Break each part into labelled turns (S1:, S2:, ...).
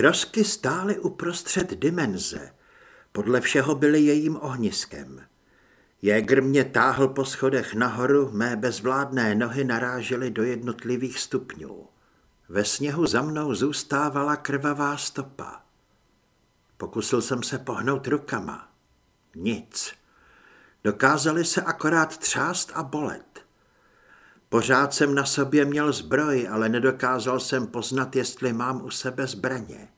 S1: Trosky stály uprostřed dimenze. Podle všeho byly jejím ohniskem. Jäger mě táhl po schodech nahoru, mé bezvládné nohy narážely do jednotlivých stupňů. Ve sněhu za mnou zůstávala krvavá stopa. Pokusil jsem se pohnout rukama. Nic. Dokázali se akorát třást a bolet. Pořád jsem na sobě měl zbroj, ale nedokázal jsem poznat, jestli mám u sebe zbraně.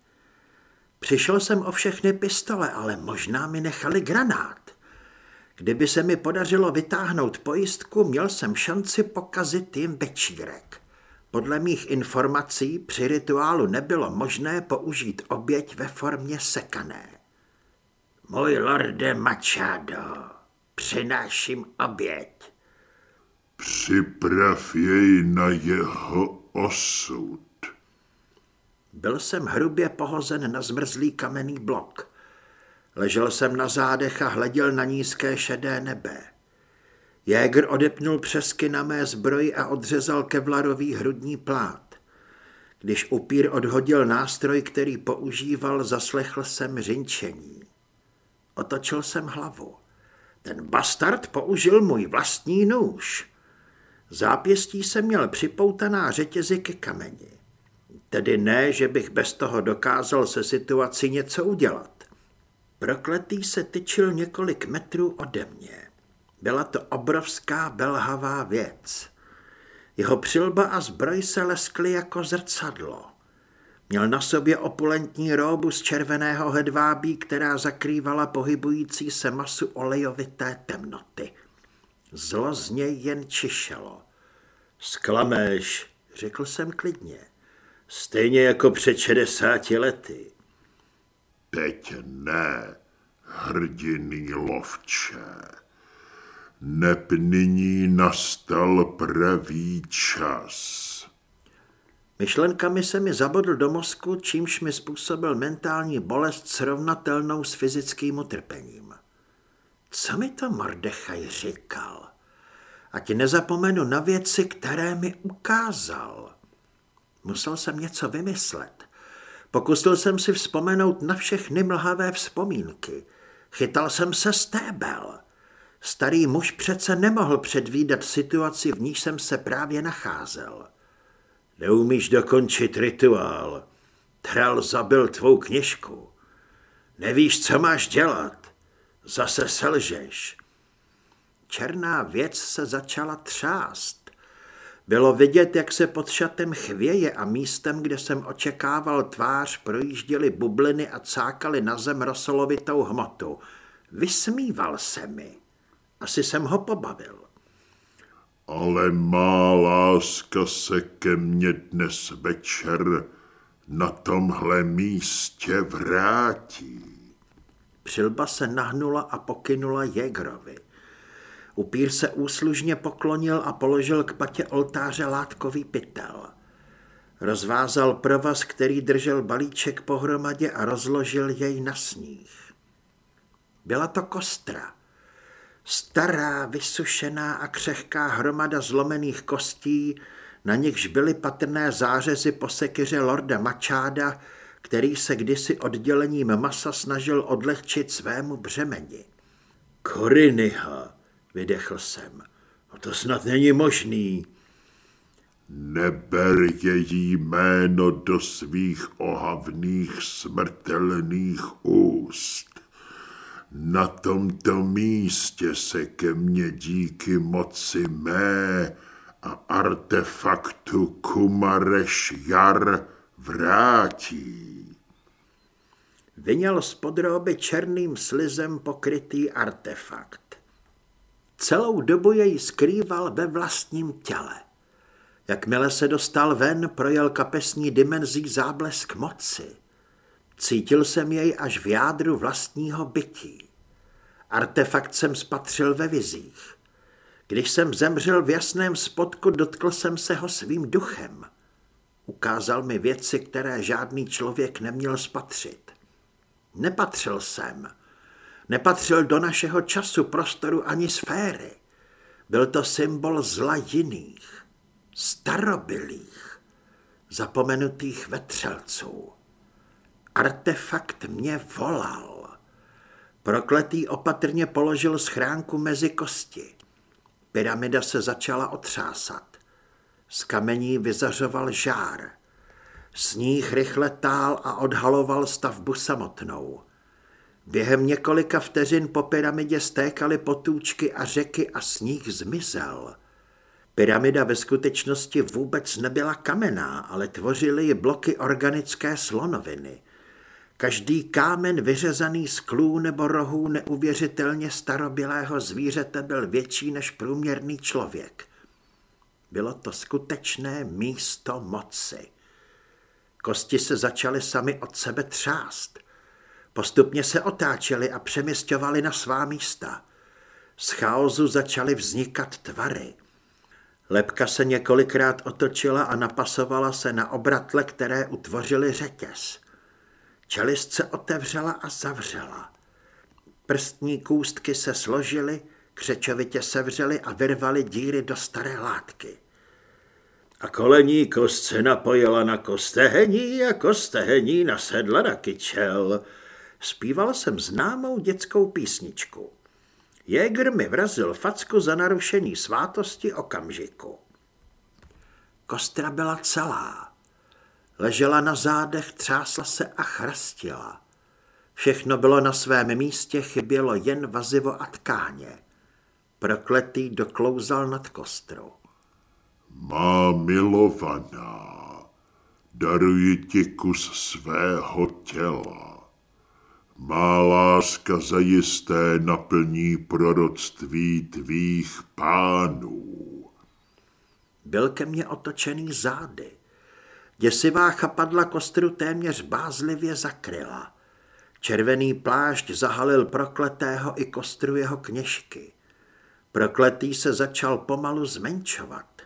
S1: Přišel jsem o všechny pistole, ale možná mi nechali granát. Kdyby se mi podařilo vytáhnout pojistku, měl jsem šanci pokazit jim večírek. Podle mých informací při rituálu nebylo možné použít oběť ve formě sekané. Můj lorde Machado, přináším oběť.
S2: Připrav jej na jeho osud.
S1: Byl jsem hrubě pohozen na zmrzlý kamenný blok. Ležel jsem na zádech a hleděl na nízké šedé nebe. Jäger odepnul přesky na mé zbroji a odřezal kevlarový hrudní plát. Když upír odhodil nástroj, který používal, zaslechl jsem řinčení. Otočil jsem hlavu. Ten bastard použil můj vlastní nůž. Zápěstí jsem měl připoutaná řetězy ke kameni. Tedy ne, že bych bez toho dokázal se situací něco udělat. Prokletý se tyčil několik metrů ode mě. Byla to obrovská belhavá věc. Jeho přilba a zbroj se leskly jako zrcadlo. Měl na sobě opulentní róbu z červeného hedvábí, která zakrývala pohybující se masu olejovité temnoty. Zlo z něj jen čišelo. Sklameš, řekl jsem klidně. Stejně jako před 60 lety.
S2: Teď ne, hrdiný lovče. Neb nyní nastal pravý čas.
S1: Myšlenkami se mi zabodl do mozku, čímž mi způsobil mentální bolest srovnatelnou s fyzickým utrpením. Co mi to Mordechaj říkal? Ať nezapomenu na věci, které mi ukázal. Musel jsem něco vymyslet. Pokusil jsem si vzpomenout na všechny mlhavé vzpomínky. Chytal jsem se stébel. Starý muž přece nemohl předvídat situaci, v níž jsem se právě nacházel. Neumíš dokončit rituál. Tral zabil tvou kněžku. Nevíš, co máš dělat. Zase selžeš. Černá věc se začala třást. Bylo vidět, jak se pod šatem chvěje a místem, kde jsem očekával tvář, projížděly bubliny a cákaly na zem rosolovitou hmotu. Vysmíval se mi. Asi jsem ho pobavil.
S2: Ale má láska se ke mně dnes večer na tomhle místě vrátí.
S1: Přilba se nahnula a pokynula Jegrovi. Upír se úslužně poklonil a položil k patě oltáře látkový pytel. Rozvázal provaz, který držel balíček pohromadě a rozložil jej na sníh. Byla to kostra. Stará, vysušená a křehká hromada zlomených kostí, na nichž byly patrné zářezy po sekyře lorda Mačáda, který se kdysi oddělením masa snažil odlehčit svému břemeni. Korinyha, vydechl jsem. No to snad není možný.
S2: Neber její jméno do svých ohavných smrtelných úst. Na tomto místě se ke mně díky moci mé a artefaktu Kumareš Jar vrátí.
S1: Vyněl z podroby černým slizem pokrytý artefakt. Celou dobu jej skrýval ve vlastním těle. Jakmile se dostal ven, projel kapesní dimenzí záblesk moci. Cítil jsem jej až v jádru vlastního bytí. Artefakt jsem spatřil ve vizích. Když jsem zemřel v jasném spodku, dotkl jsem se ho svým duchem. Ukázal mi věci, které žádný člověk neměl spatřit. Nepatřil jsem. Nepatřil do našeho času, prostoru ani sféry. Byl to symbol zla jiných, starobylých, zapomenutých vetřelců. Artefakt mě volal. Prokletý opatrně položil schránku mezi kosti. Pyramida se začala otřásat. Z kamení vyzařoval žár. Sníh rychle tál a odhaloval stavbu samotnou. Během několika vteřin po pyramidě stékaly potůčky a řeky a sníh zmizel. Pyramida ve skutečnosti vůbec nebyla kamenná, ale tvořily ji bloky organické slonoviny. Každý kámen vyřezaný z klů nebo rohů neuvěřitelně starobylého zvířete byl větší než průměrný člověk. Bylo to skutečné místo moci. Kosti se začaly sami od sebe třást. Postupně se otáčely a přeměstňovaly na svá místa. Z chaosu začaly vznikat tvary. Lepka se několikrát otočila a napasovala se na obratle, které utvořily řetěz. Čelist se otevřela a zavřela. Prstní kůstky se složily, křečovitě sevřely a vyrvaly díry do staré látky. A kolení kost se napojila na kostehení a kostehení nasedla na kyčel. Zpíval jsem známou dětskou písničku. Jäger mi vrazil facku za narušení svátosti okamžiku. Kostra byla celá. Ležela na zádech, třásla se a chrastila. Všechno bylo na svém místě, chybělo jen vazivo a tkáně. Prokletý doklouzal nad kostrou.
S2: Má milovaná, daruji ti kus svého těla. Má láska zajisté naplní proroctví tvých pánů.
S1: Byl ke mně otočený zády. Děsivá chapadla kostru téměř bázlivě zakryla. Červený plášť zahalil prokletého i kostru jeho kněžky. Prokletý se začal pomalu zmenšovat.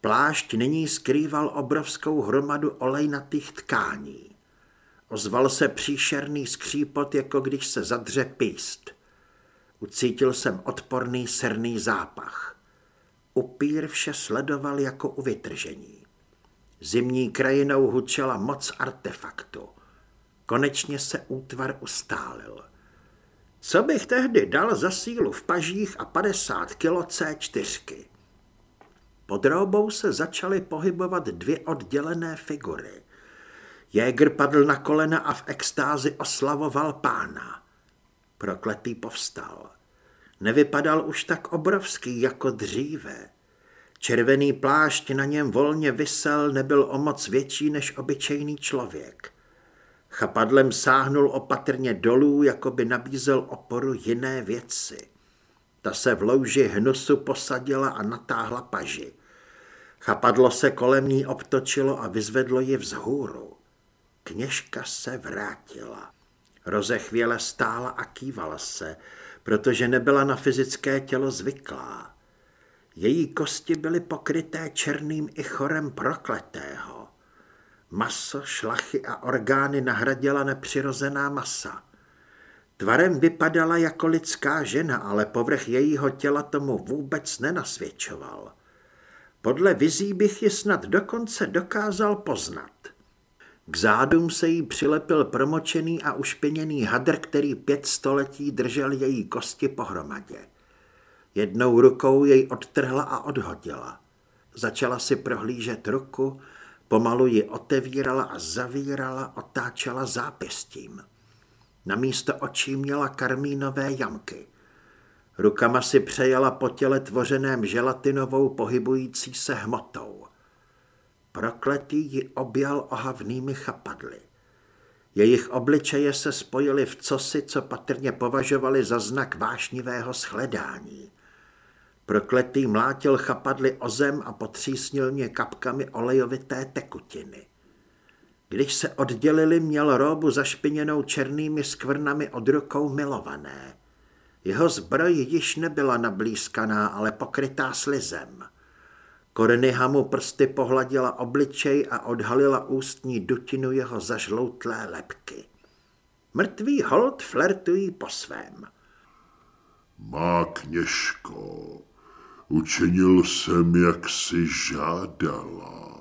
S1: Plášť nyní skrýval obrovskou hromadu olejnatých tkání. Ozval se příšerný skřípot, jako když se zadře píst. Ucítil jsem odporný serný zápach. Upír vše sledoval jako u vytržení. Zimní krajinou hučela moc artefaktu. Konečně se útvar ustálil. Co bych tehdy dal za sílu v pažích a 50 kilo C4? Pod roubou se začaly pohybovat dvě oddělené figury. Jäger padl na kolena a v extázi oslavoval pána. Prokletý povstal. Nevypadal už tak obrovský jako dříve. Červený plášť na něm volně vysel, nebyl o moc větší než obyčejný člověk. Chapadlem sáhnul opatrně dolů, jako by nabízel oporu jiné věci. Ta se v louži hnusu posadila a natáhla paži. Chapadlo se kolem ní obtočilo a vyzvedlo ji vzhůru. Kněžka se vrátila. Rozechvěle stála a kývala se, protože nebyla na fyzické tělo zvyklá. Její kosti byly pokryté černým i chorem prokletého. Maso, šlachy a orgány nahradila nepřirozená masa. Tvarem vypadala jako lidská žena, ale povrch jejího těla tomu vůbec nenasvědčoval. Podle vizí bych ji snad dokonce dokázal poznat. K zádům se jí přilepil promočený a ušpiněný hadr, který pět století držel její kosti pohromadě. Jednou rukou jej odtrhla a odhodila. Začala si prohlížet ruku, pomalu ji otevírala a zavírala, otáčela zápěstím. Na místo očí měla karmínové jamky. Rukama si přejela po těle tvořeném želatinovou pohybující se hmotou. Prokletý ji objal ohavnými chapadly. Jejich obličeje se spojily v cosi, co patrně považovali za znak vášnivého shledání. Prokletý mlátil chapadly o zem a potřísnil mě kapkami olejovité tekutiny. Když se oddělili, měl róbu zašpiněnou černými skvrnami od rukou milované. Jeho zbroj již nebyla nablízkaná, ale pokrytá slizem. Kornyha mu prsty pohladila obličej a odhalila ústní dutinu jeho zažloutlé lepky. Mrtvý hold flertují po svém.
S2: Má kněžko, učinil jsem, jak si žádala.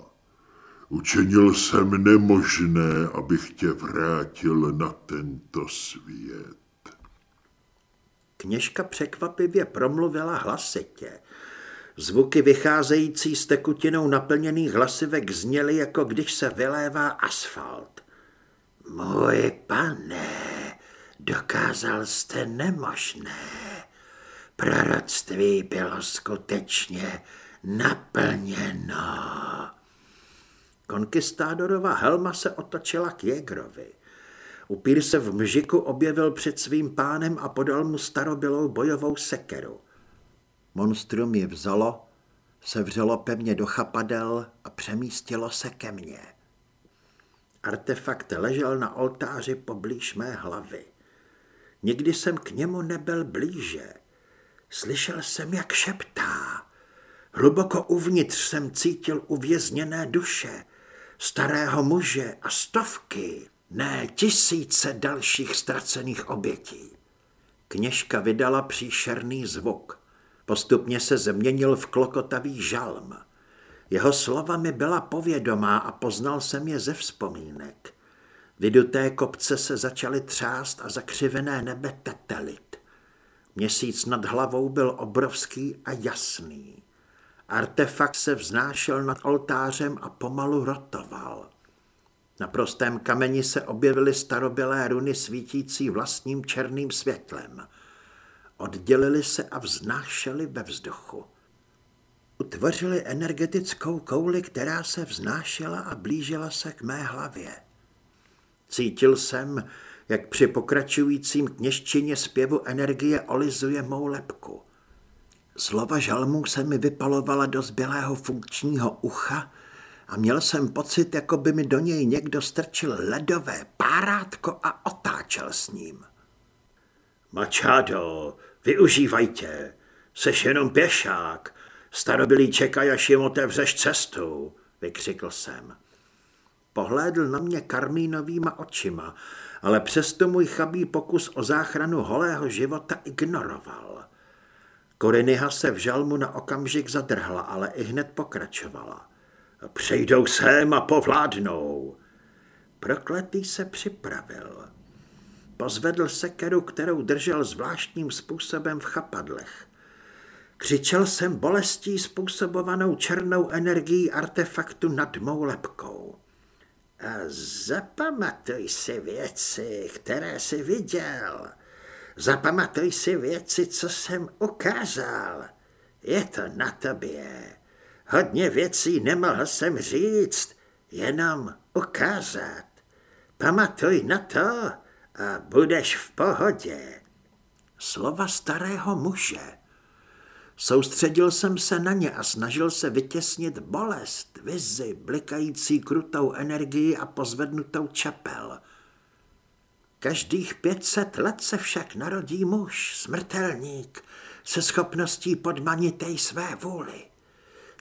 S2: Učinil jsem nemožné, abych tě vrátil na tento svět.
S1: Kněžka překvapivě promluvila hlasitě. Zvuky vycházející z tekutinou naplněných hlasivek zněly, jako když se vylévá asfalt. Můj pane, dokázal jste nemožné. Proroctví bylo skutečně naplněno. Konkistádorova helma se otočila k Jegrovi. Upír se v mžiku objevil před svým pánem a podal mu starobylou bojovou sekeru. Monstrum ji vzalo, sevřelo pevně do chapadel a přemístilo se ke mně. Artefakt ležel na oltáři poblíž mé hlavy. Nikdy jsem k němu nebyl blíže. Slyšel jsem, jak šeptá. Hluboko uvnitř jsem cítil uvězněné duše, starého muže a stovky, ne tisíce dalších ztracených obětí. Kněžka vydala příšerný zvuk. Postupně se změnil v klokotavý žalm. Jeho slova mi byla povědomá a poznal jsem je ze vzpomínek. Vyduté kopce se začaly třást a zakřivené nebe tetelit. Měsíc nad hlavou byl obrovský a jasný. Artefakt se vznášel nad oltářem a pomalu rotoval. Na prostém kameni se objevily starobylé runy svítící vlastním černým světlem. Oddělili se a vznášely ve vzduchu. Utvořili energetickou kouli, která se vznášela a blížila se k mé hlavě. Cítil jsem, jak při pokračujícím kněžčině zpěvu energie olizuje mou lepku. Slova žalmů se mi vypalovala do zbylého funkčního ucha a měl jsem pocit, jako by mi do něj někdo strčil ledové párátko a otáčel s ním. Mačado, využívajte, seš jenom pěšák, starobilý čekaj, až jim otevřeš cestu, vykřikl jsem. Pohlédl na mě karmínovýma očima, ale přesto můj chabý pokus o záchranu holého života ignoroval. Koriniha se v žalmu na okamžik zadrhla, ale i hned pokračovala. Přejdou sem a povládnou. Prokletý se připravil. Pozvedl sekeru, kterou držel zvláštním způsobem v chapadlech. Křičel jsem bolestí způsobovanou černou energií artefaktu nad mou lepkou. A zapamatuj si věci, které jsi viděl. Zapamatuj si věci, co jsem ukázal. Je to na tobě. Hodně věcí nemohl jsem říct, jenom ukázat. Pamatuj na to a budeš v pohodě. Slova starého muže. Soustředil jsem se na ně a snažil se vytěsnit bolest, vizi, blikající krutou energii a pozvednutou čepel. Každých pětset let se však narodí muž, smrtelník, se schopností podmanitej své vůli.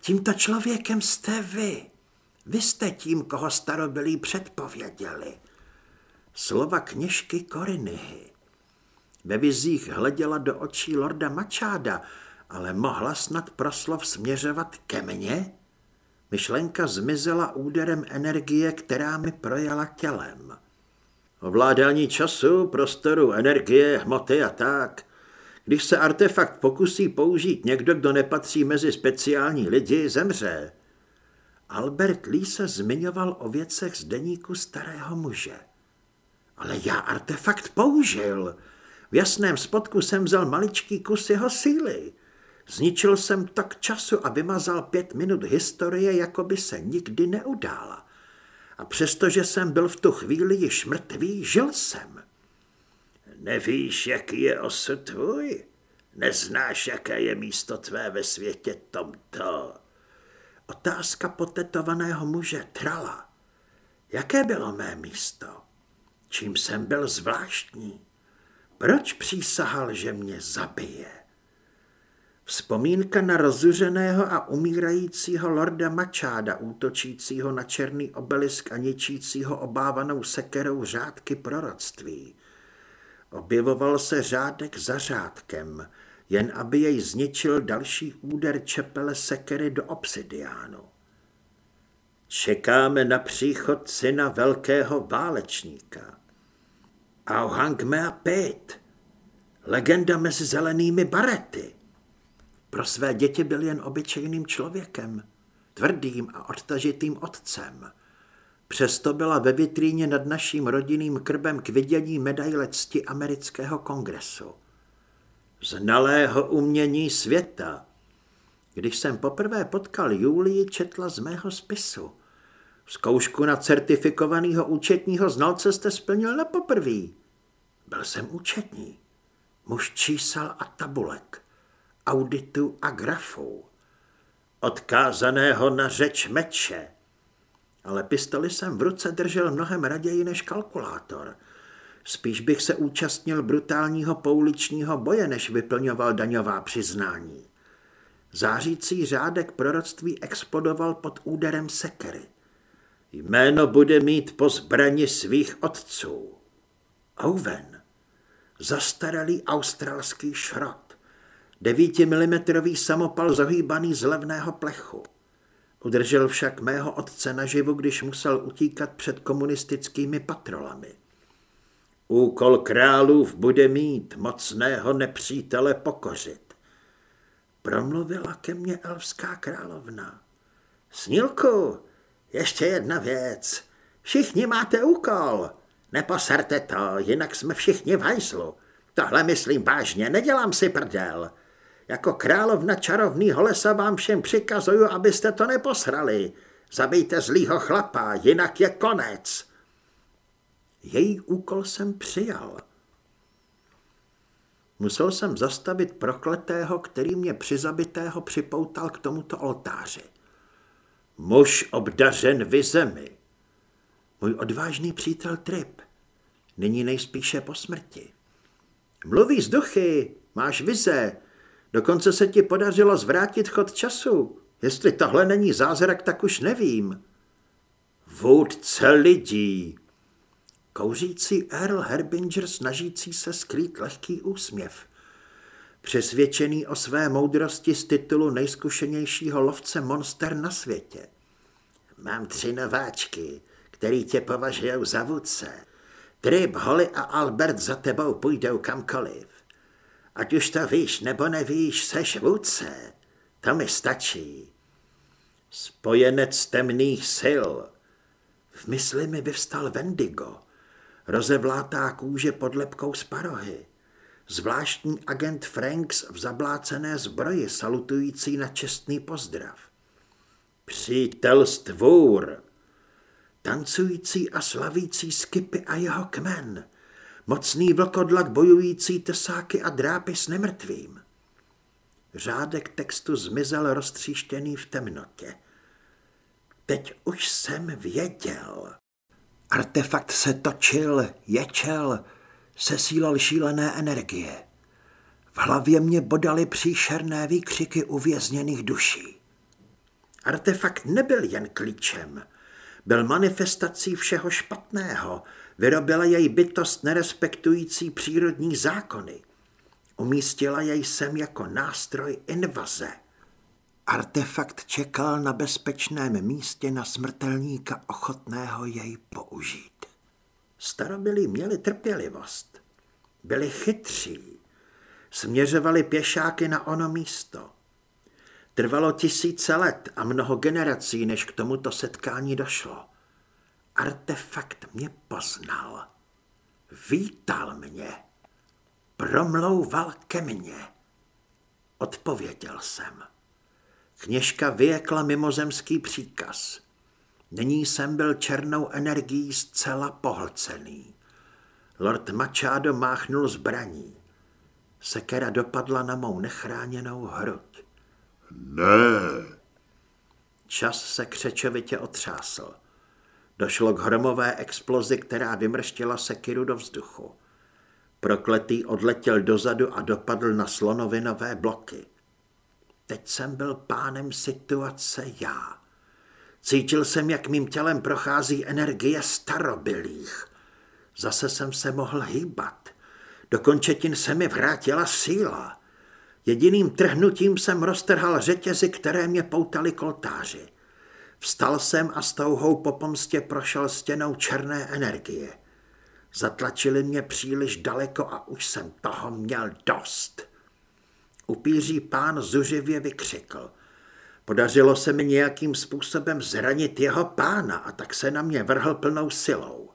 S1: Tímto člověkem jste vy. Vy jste tím, koho starobilí předpověděli. Slova kněžky Korinyhy. Ve vizích hleděla do očí lorda Mačáda, ale mohla snad proslov směřovat ke mně? Myšlenka zmizela úderem energie, která mi projela tělem. Ovládání času, prostoru, energie, hmoty a tak. Když se artefakt pokusí použít někdo, kdo nepatří mezi speciální lidi, zemře. Albert Lee se zmiňoval o věcech z deníku starého muže. Ale já artefakt použil. V jasném spotku jsem vzal maličký kus jeho síly. Zničil jsem tak času a vymazal pět minut historie, jako by se nikdy neudála. A přestože jsem byl v tu chvíli již mrtvý, žil jsem. Nevíš, jaký je osud tvůj? Neznáš, jaké je místo tvé ve světě tomto? Otázka potetovaného muže trala. Jaké bylo mé místo? Čím jsem byl zvláštní? Proč přísahal, že mě zabije? Vzpomínka na rozuřeného a umírajícího lorda Mačáda, útočícího na černý obelisk a ničícího obávanou sekerou řádky proroctví. Objevoval se řádek za řádkem, jen aby jej zničil další úder čepele sekery do obsidiánu. Čekáme na příchod syna velkého válečníka. Auhangmea Pét, legenda mezi zelenými barety. Pro své děti byl jen obyčejným člověkem, tvrdým a odtažitým otcem. Přesto byla ve vitríně nad naším rodinným krbem k vidění medaile cti amerického kongresu. Znalého umění světa. Když jsem poprvé potkal Julii, četla z mého spisu. Zkoušku na certifikovaného účetního znalce jste splnil na poprví. Byl jsem účetní. Muž čísel a tabulek, auditu a grafů. Odkázaného na řeč meče. Ale pistoli jsem v ruce držel mnohem raději než kalkulátor. Spíš bych se účastnil brutálního pouličního boje, než vyplňoval daňová přiznání. Zářící řádek proroctví explodoval pod úderem sekery. Jméno bude mít po zbrani svých otců. Owen, zastaralý australský šrot, 9mm samopal zohýbaný z levného plechu. Udržel však mého otce naživu, když musel utíkat před komunistickými patrolami. Úkol králův bude mít mocného nepřítele pokořit. Promluvila ke mně elfská královna. Snílku, ještě jedna věc. Všichni máte úkol. Neposerte to, jinak jsme všichni v hajzlu. Tohle myslím vážně, nedělám si prdel. Jako královna čarovnýho lesa vám všem přikazuju, abyste to neposrali. Zabijte zlýho chlapa, jinak je konec. Její úkol jsem přijal. Musel jsem zastavit prokletého, který mě přizabitého připoutal k tomuto oltáři. Muž obdařen vizemi. Můj odvážný přítel Trip. Nyní nejspíše po smrti. Mluví z duchy, máš vize, dokonce se ti podařilo zvrátit chod času. Jestli tohle není zázrak, tak už nevím. Vůdce lidí. Kouřící Earl Herbinger snažící se skrýt lehký úsměv. Přesvědčený o své moudrosti z titulu nejzkušenějšího lovce monster na světě. Mám tři nováčky, který tě považují za vůdce. Trip, Holly a Albert za tebou půjdou kamkoliv. Ať už to víš nebo nevíš, seš vůdce. To mi stačí. Spojenec temných sil. V mysli mi vyvstal Vendigo, rozevlátá kůže pod lepkou z parohy. Zvláštní agent Franks v zablácené zbroji salutující na čestný pozdrav. Přítel stvůr, tancující a slavící skipy a jeho kmen, mocný vlkodlak bojující tesáky a drápy s nemrtvým. Řádek textu zmizel roztříštěný v temnotě. Teď už jsem věděl. Artefakt se točil, ječel, sesílal šílené energie. V hlavě mě bodaly příšerné výkřiky uvězněných duší. Artefakt nebyl jen klíčem, byl manifestací všeho špatného, vyrobila jej bytost nerespektující přírodní zákony. Umístila jej sem jako nástroj invaze. Artefakt čekal na bezpečném místě na smrtelníka ochotného jej použít. Starobilí měli trpělivost. Byli chytří. Směřovali pěšáky na ono místo. Trvalo tisíce let a mnoho generací, než k tomuto setkání došlo. Artefakt mě poznal. Vítal mě. Promlouval ke mně. Odpověděl jsem. Kněžka vyjekla mimozemský příkaz. Nyní jsem byl černou energií zcela pohlcený. Lord Machado máchnul zbraní. Sekera dopadla na mou nechráněnou hruď.
S2: Ne.
S1: Čas se křečovitě otřásl. Došlo k hromové explozi, která vymrštila sekiru do vzduchu. Prokletý odletěl dozadu a dopadl na slonovinové bloky. Teď jsem byl pánem situace já. Cítil jsem, jak mým tělem prochází energie starobilých. Zase jsem se mohl hýbat. Do končetin se mi vrátila síla. Jediným trhnutím jsem roztrhal řetězy, které mě poutali koltáři. Vstal jsem a s touhou po pomstě prošel stěnou černé energie. Zatlačili mě příliš daleko a už jsem toho měl dost. Upíří pán zuřivě vykřikl. Podařilo se mi nějakým způsobem zranit jeho pána a tak se na mě vrhl plnou silou.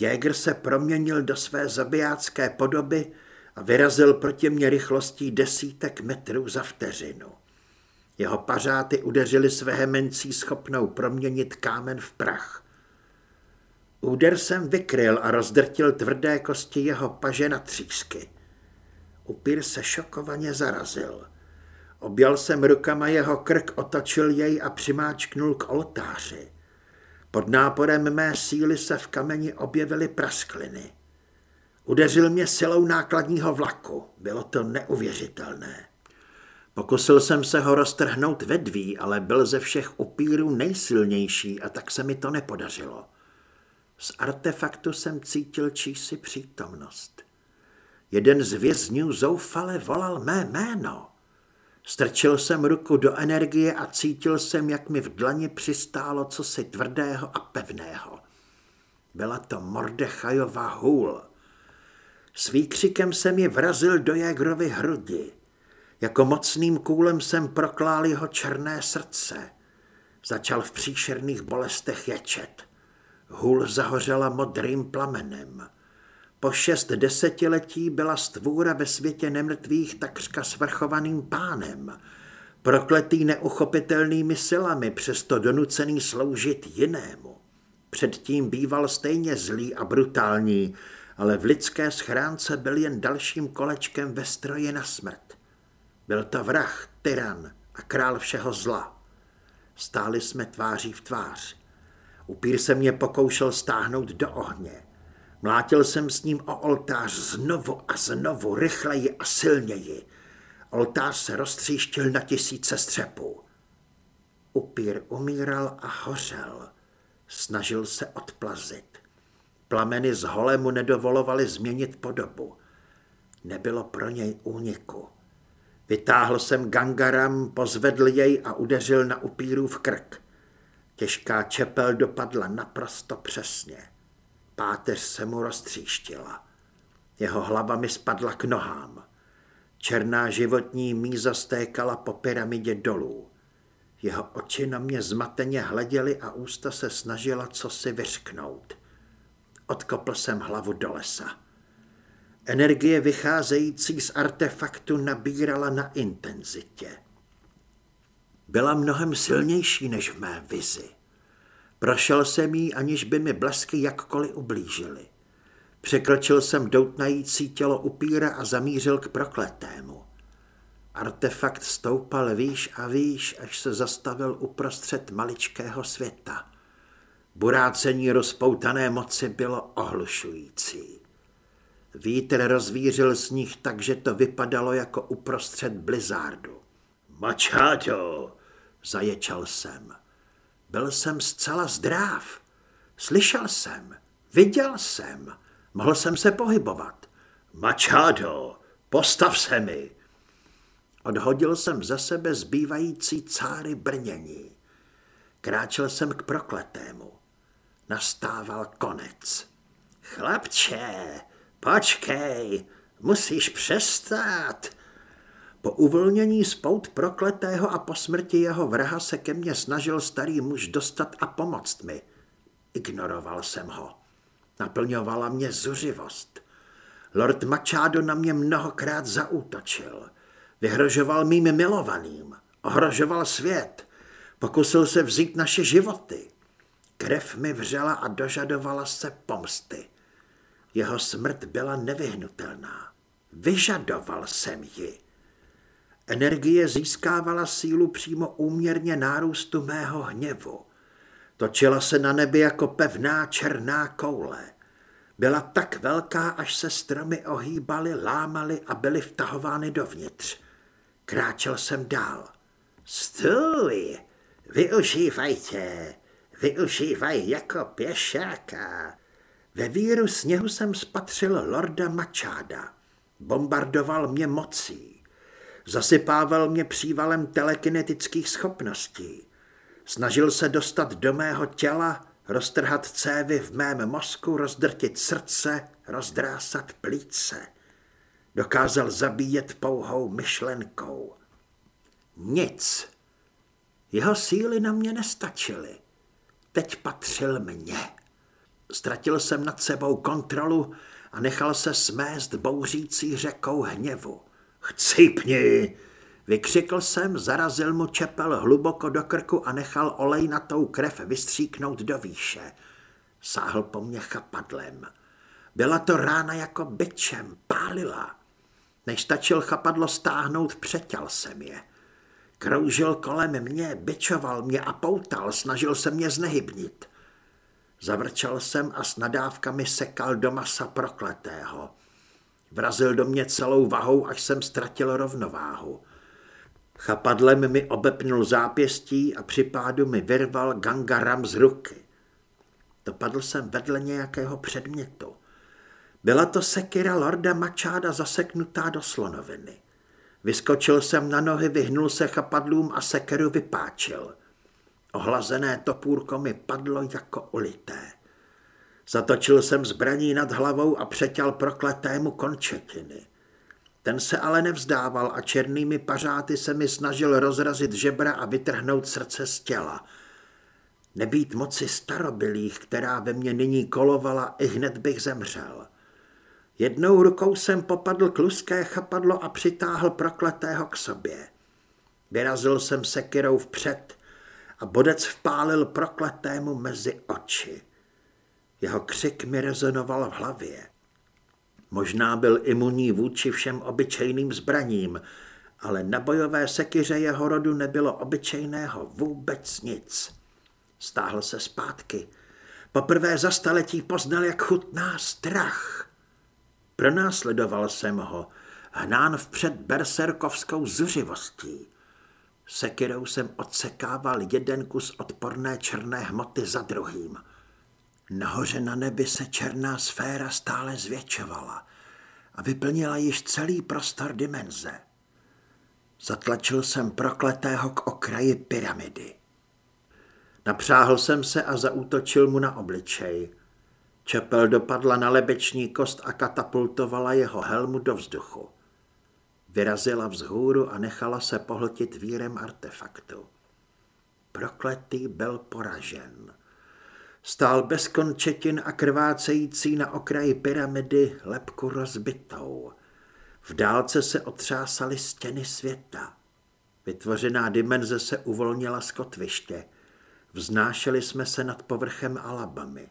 S1: Jäger se proměnil do své zabijácké podoby a vyrazil proti mě rychlostí desítek metrů za vteřinu. Jeho pařáty udeřili s vehemencí schopnou proměnit kámen v prach. Úder jsem vykryl a rozdrtil tvrdé kosti jeho paže na třísky. Upír se šokovaně zarazil. Objal jsem rukama jeho krk, otočil jej a přimáčknul k oltáři. Pod náporem mé síly se v kameni objevily praskliny. Udeřil mě silou nákladního vlaku. Bylo to neuvěřitelné. Pokusil jsem se ho roztrhnout vedví, ale byl ze všech upírů nejsilnější a tak se mi to nepodařilo. Z artefaktu jsem cítil čísi přítomnost. Jeden z vězňů zoufale volal mé jméno. Strčil jsem ruku do energie a cítil jsem, jak mi v dlani přistálo cosi tvrdého a pevného. Byla to Mordechajova hůl. S výkřikem jsem ji vrazil do Jégrovy hrudi. Jako mocným kůlem jsem proklál jeho černé srdce. Začal v příšerných bolestech ječet. Hůl zahořela modrým plamenem. Po šest desetiletí byla stvůra ve světě nemrtvých takřka svrchovaným pánem, prokletý neuchopitelnými silami, přesto donucený sloužit jinému. Předtím býval stejně zlý a brutální, ale v lidské schránce byl jen dalším kolečkem ve stroji na smrt. Byl to vrah, tyran a král všeho zla. Stáli jsme tváří v tvář. Upír se mě pokoušel stáhnout do ohně. Mlátil jsem s ním o oltář znovu a znovu, rychleji a silněji. Oltář se roztříštil na tisíce střepů. Upír umíral a hořel. Snažil se odplazit. Plameny z holemu nedovolovaly změnit podobu. Nebylo pro něj úniku. Vytáhl jsem gangaram, pozvedl jej a udeřil na upírův krk. Těžká čepel dopadla naprosto přesně. Páteř se mu roztříštila. Jeho hlava mi spadla k nohám. Černá životní míza stékala po pyramidě dolů. Jeho oči na mě zmateně hleděly a ústa se snažila co si vyřknout. Odkopl jsem hlavu do lesa. Energie vycházející z artefaktu nabírala na intenzitě. Byla mnohem silnější než v mé vizi. Prošel jsem jí, aniž by mi blesky jakkoliv ublížily. Překročil jsem doutnající tělo upíra a zamířil k prokletému. Artefakt stoupal výš a výš, až se zastavil uprostřed maličkého světa. Burácení rozpoutané moci bylo ohlušující. Vítr rozvířil sníh tak, že to vypadalo jako uprostřed blizardu. Mačáťo, zaječal jsem. Byl jsem zcela zdráv. Slyšel jsem, viděl jsem, mohl jsem se pohybovat. Mačádo, postav se mi. Odhodil jsem za sebe zbývající cáry brnění. Kráčel jsem k prokletému. Nastával konec. Chlapče, počkej, musíš přestat, po uvolnění spout prokletého a po smrti jeho vraha se ke mně snažil starý muž dostat a pomoct mi. Ignoroval jsem ho. Naplňovala mě zuřivost. Lord Machado na mě mnohokrát zaútočil. Vyhrožoval mým milovaným. Ohrožoval svět. Pokusil se vzít naše životy. Krev mi vřela a dožadovala se pomsty. Jeho smrt byla nevyhnutelná. Vyžadoval jsem ji. Energie získávala sílu přímo úměrně nárůstu mého hněvu. Točila se na nebi jako pevná černá koule. Byla tak velká, až se stromy ohýbaly, lámaly a byly vtahovány dovnitř. Kráčel jsem dál. Stůj, využívajte, využívaj jako pěšáka. Ve víru sněhu jsem spatřil lorda Mačáda. Bombardoval mě mocí. Zasypával mě přívalem telekinetických schopností. Snažil se dostat do mého těla, roztrhat cévy v mém mozku, rozdrtit srdce, rozdrásat plíce. Dokázal zabíjet pouhou myšlenkou. Nic. Jeho síly na mě nestačily. Teď patřil mně. Ztratil jsem nad sebou kontrolu a nechal se smést bouřící řekou hněvu. Chcípni! Vykřikl jsem, zarazil mu čepel hluboko do krku a nechal olejnatou krev vystříknout do výše. Sáhl po mně chapadlem. Byla to rána jako byčem, pálila. Než stačil chapadlo stáhnout, přetěl jsem je. Kroužil kolem mě, byčoval mě a poutal, snažil se mě znehybnit. Zavrčel jsem a s nadávkami sekal do masa prokletého. Vrazil do mě celou vahou, až jsem ztratil rovnováhu. Chapadlem mi obepnul zápěstí a při pádu mi vyrval gangaram z ruky. Dopadl jsem vedle nějakého předmětu. Byla to sekira lorda Mačáda zaseknutá do slonoviny. Vyskočil jsem na nohy, vyhnul se chapadlům a sekeru vypáčil. Ohlazené topůrko mi padlo jako ulité. Zatočil jsem zbraní nad hlavou a přetěl prokletému končetiny. Ten se ale nevzdával a černými pařáty se mi snažil rozrazit žebra a vytrhnout srdce z těla. Nebýt moci starobylých, která ve mně nyní kolovala, i hned bych zemřel. Jednou rukou jsem popadl kluské chapadlo a přitáhl prokletého k sobě. Vyrazil jsem sekirou vpřed a bodec vpálil prokletému mezi oči. Jeho křik mi rezonoval v hlavě. Možná byl imunní vůči všem obyčejným zbraním, ale na bojové sekyře jeho rodu nebylo obyčejného vůbec nic. Stáhl se zpátky. Poprvé za staletí poznal, jak chutná strach. Pronásledoval jsem ho, hnán vpřed berserkovskou zuřivostí. Sekirou jsem odsekával jeden kus odporné černé hmoty za druhým. Nahoře na nebi se černá sféra stále zvětšovala a vyplnila již celý prostor dimenze. Zatlačil jsem prokletého k okraji pyramidy. Napřáhl jsem se a zaútočil mu na obličej. Čepel dopadla na lebeční kost a katapultovala jeho helmu do vzduchu. Vyrazila vzhůru a nechala se pohltit vírem artefaktu. Prokletý byl poražen. Stál bez končetin a krvácející na okraji pyramidy lepku rozbitou. V dálce se otřásaly stěny světa. Vytvořená dimenze se uvolnila z kotviště. Vznášeli jsme se nad povrchem Alabamy.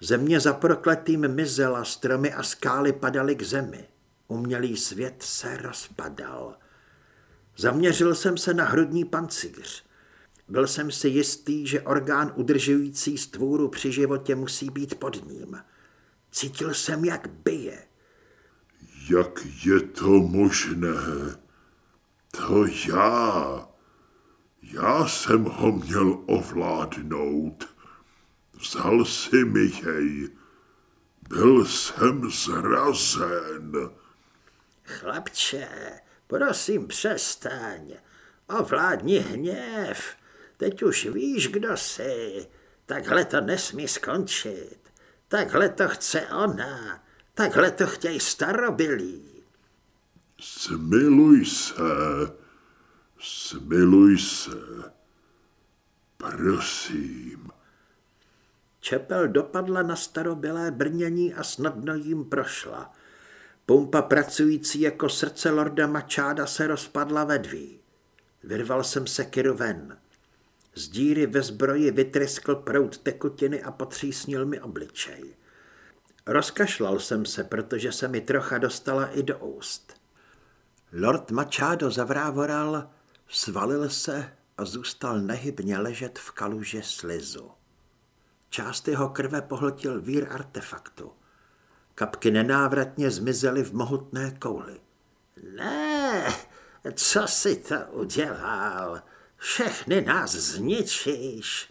S1: Země za prokletým mizela, stromy a skály padaly k zemi. Umělý svět se rozpadal. Zaměřil jsem se na hrudní pancíř. Byl jsem si jistý, že orgán udržující stvůru při životě musí být pod ním. Cítil jsem, jak bije.
S2: Jak je to možné? To já. Já jsem ho měl ovládnout. Vzal si mi jej. Byl jsem zrazen.
S1: Chlapče, prosím přestaň. Ovládni hněv. Teď už víš, kdo jsi. Takhle to nesmí skončit. Takhle to chce ona. Takhle to chtějí starobilí.
S2: Smiluj se. Smiluj se. Prosím.
S1: Čepel dopadla na starobylé brnění a snadno jim prošla. Pumpa pracující jako srdce lorda Mačáda se rozpadla ve dví. Vyrval jsem se Kiru ven. Z díry ve zbroji vytryskl prout tekutiny a potřísnil mi obličej. Rozkašlal jsem se, protože se mi trocha dostala i do úst. Lord Machado zavrávoral, svalil se a zůstal nehybně ležet v kaluži slizu. Část jeho krve pohltil vír artefaktu. Kapky nenávratně zmizely v mohutné kouli. Ne, co si to udělal? Všechny nás zničíš.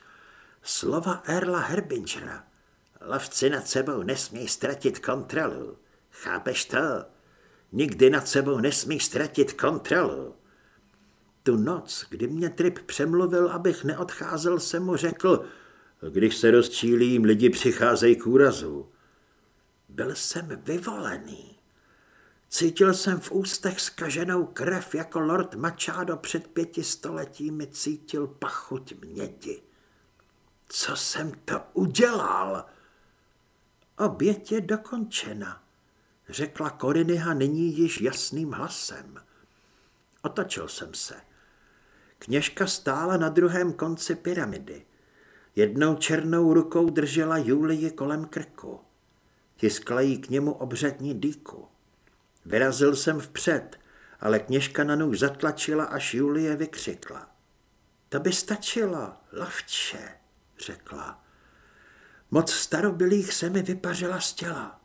S1: Slova Erla Herbingera. Lovci nad sebou nesmí ztratit kontrolu. Chápeš to? Nikdy nad sebou nesmí ztratit kontrolu. tu noc, kdy mě Trip přemluvil, abych neodcházel, jsem mu řekl, když se rozčílím, lidi přicházejí k úrazu. Byl jsem vyvolený. Cítil jsem v ústech skaženou krev, jako lord Machado před pěti stoletími cítil pachuť mědi. Co jsem to udělal? Oběť je dokončena, řekla Koriniha nyní již jasným hlasem. Otočil jsem se. Kněžka stála na druhém konci pyramidy. Jednou černou rukou držela Julii kolem krku. Tiskla jí k němu obřadní dýku. Vyrazil jsem vpřed, ale kněžka na nůž zatlačila, až Julie vykřikla. To by stačilo, lavče, řekla. Moc starobylých se mi vypařila z těla.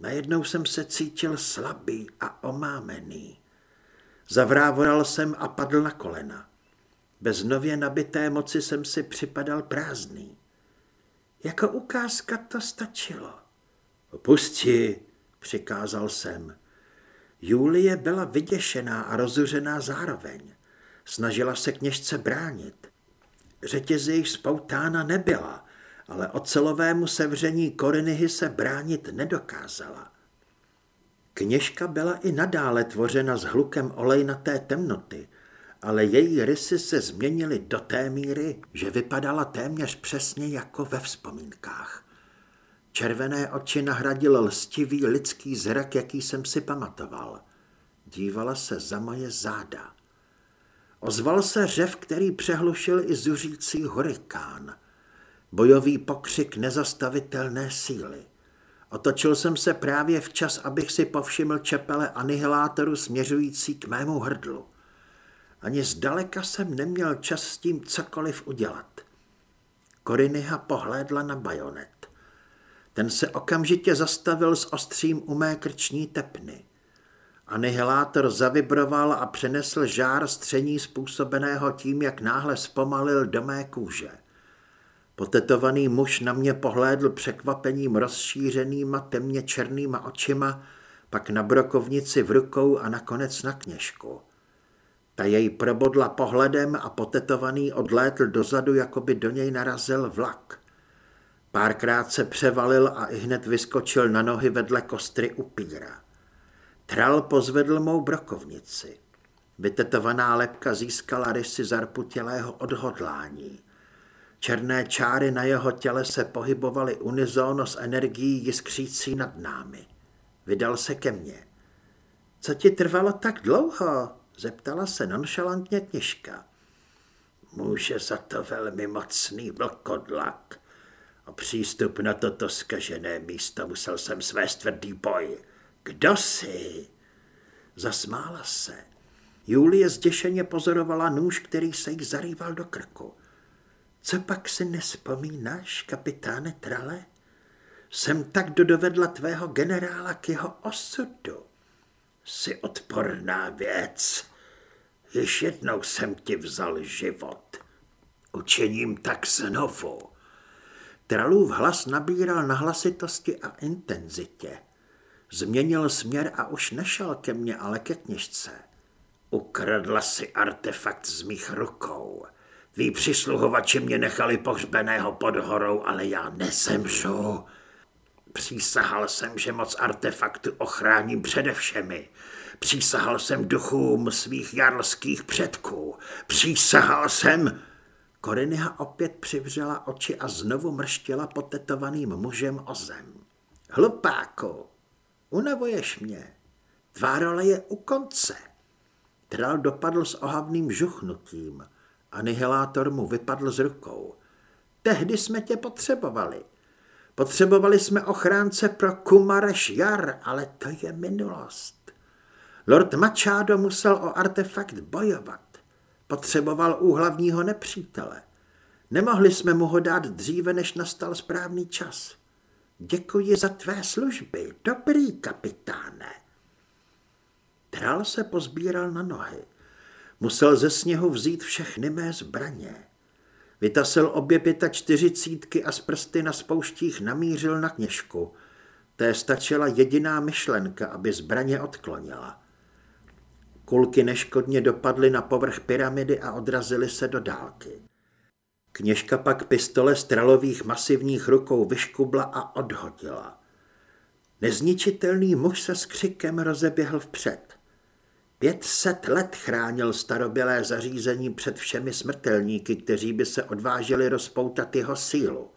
S1: Najednou jsem se cítil slabý a omámený. Zavrávoral jsem a padl na kolena. Bez nově nabité moci jsem si připadal prázdný. Jako ukázka to stačilo. Pusti, přikázal jsem. Julie byla vyděšená a rozuřená zároveň. Snažila se kněžce bránit. Řetězy jich spoutána nebyla, ale ocelovému sevření Korinihy se bránit nedokázala. Kněžka byla i nadále tvořena s hlukem olejnaté temnoty, ale její rysy se změnily do té míry, že vypadala téměř přesně jako ve vzpomínkách. Červené oči nahradil lstivý lidský zrak, jaký jsem si pamatoval. Dívala se za moje záda. Ozval se řev, který přehlušil i zuřící hurikán. Bojový pokřik nezastavitelné síly. Otočil jsem se právě včas, abych si povšiml čepele anihilátoru směřující k mému hrdlu. Ani zdaleka jsem neměl čas s tím cokoliv udělat. Koriniha pohlédla na bajonet. Ten se okamžitě zastavil s ostřím u mé krční tepny. Anihilátor zavibroval a přenesl žár stření způsobeného tím, jak náhle zpomalil do mé kůže. Potetovaný muž na mě pohlédl překvapením rozšířenýma temně černýma očima, pak na brokovnici v rukou a nakonec na kněžku. Ta jej probodla pohledem a potetovaný odlétl dozadu, jako by do něj narazil vlak. Párkrát se převalil a i hned vyskočil na nohy vedle kostry upíra. Tral pozvedl mou brokovnici. Vytetovaná lepka získala rysy zarputělého odhodlání. Černé čáry na jeho těle se pohybovaly unizóno s energií jiskřící nad námi. Vydal se ke mně. Co ti trvalo tak dlouho? Zeptala se nonšalantně kněžka. Může za to velmi mocný vlkodlak. A přístup na toto skažené místo musel jsem svést tvrdý boj. Kdo jsi? Zasmála se. Julie zděšeně pozorovala nůž, který se jí zarýval do krku. Co pak si nespomínáš, kapitáne Trale? Jsem tak dodovedla tvého generála k jeho osudu. Jsi odporná věc. Již jednou jsem ti vzal život. Učiním tak znovu. Tralův hlas nabíral na hlasitosti a intenzitě. Změnil směr a už nešel ke mně, ale ke kněžce. Ukradla si artefakt z mých rukou. Tví přisluhovači mě nechali pohřbeného pod horou, ale já nezemřu. Přísahal jsem, že moc artefaktu ochráním přede všemi. Přísahal jsem duchům svých jarlských předků. Přísahal jsem... Koriniha opět přivřela oči a znovu mrštila potetovaným mužem o zem. Hlupáku, unavuješ mě. Tvá role je u konce. Tral dopadl s ohavným žuchnutím. Anihilátor mu vypadl z rukou. Tehdy jsme tě potřebovali. Potřebovali jsme ochránce pro Kumareš Jar, ale to je minulost. Lord Machado musel o artefakt bojovat. Potřeboval úhlavního nepřítele. Nemohli jsme mu ho dát dříve, než nastal správný čas. Děkuji za tvé služby, dobrý kapitáne. Tral se pozbíral na nohy. Musel ze sněhu vzít všechny mé zbraně. Vytasil obě čtyřicítky a z prsty na spouštích namířil na kněžku. Té stačila jediná myšlenka, aby zbraně odklonila. Kulky neškodně dopadly na povrch pyramidy a odrazily se do dálky. Kněžka pak pistole stralových masivních rukou vyškubla a odhodila. Nezničitelný muž se s křikem rozeběhl vpřed. Pět set let chránil starobělé zařízení před všemi smrtelníky, kteří by se odvážili rozpoutat jeho sílu.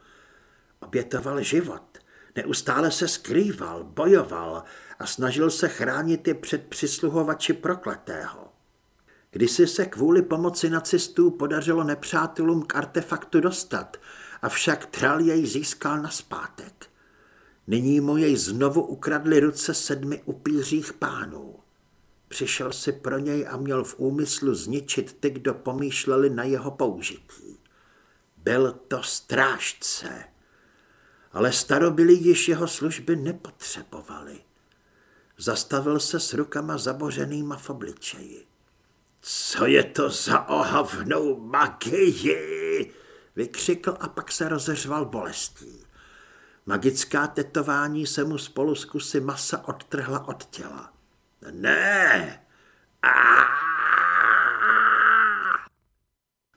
S1: Obětoval život, neustále se skrýval, bojoval a snažil se chránit je před přisluhovači prokletého. Kdysi se kvůli pomoci nacistů podařilo nepřátelům k artefaktu dostat, avšak Tral jej získal na zpátek. Nyní mu jej znovu ukradli ruce sedmi upířích pánů. Přišel si pro něj a měl v úmyslu zničit ty, kdo pomýšleli na jeho použití. Byl to strážce, ale starobili již jeho služby nepotřebovali. Zastavil se s rukama zabořenýma v obličeji. Co je to za ohavnou magii? Vykřikl a pak se rozeřval bolestí. Magická tetování se mu spolu s kusy masa odtrhla od těla. Ne!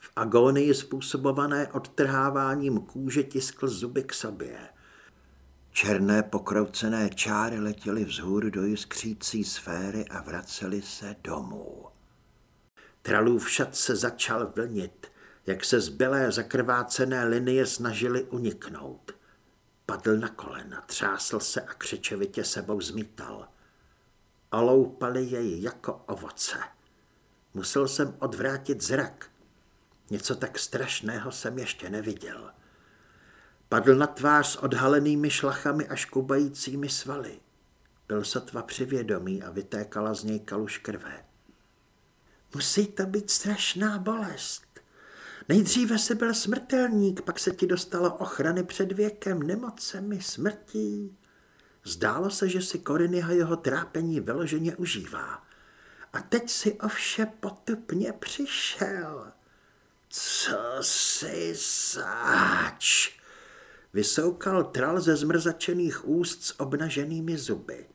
S1: V agónii způsobované odtrháváním kůže tiskl zuby k sobě. Černé pokroucené čáry letěly vzhůru do jiskřící sféry a vracely se domů. Tralův šat se začal vlnit, jak se zbylé zakrvácené linie snažily uniknout. Padl na kolena, třásl se a křečevitě sebou zmítal. A loupali jej jako ovoce. Musel jsem odvrátit zrak. Něco tak strašného jsem ještě neviděl. Padl na tvář s odhalenými šlachami a škubajícími svaly. Byl sotva přivědomý a vytékala z něj kaluž krve. Musí to být strašná bolest. Nejdříve jsi byl smrtelník, pak se ti dostalo ochrany před věkem, nemocemi, smrtí. Zdálo se, že si Korinyho jeho trápení vyloženě užívá. A teď si o vše potupně přišel. Co jsi zač? Vysoukal tral ze zmrzačených úst s obnaženými zuby.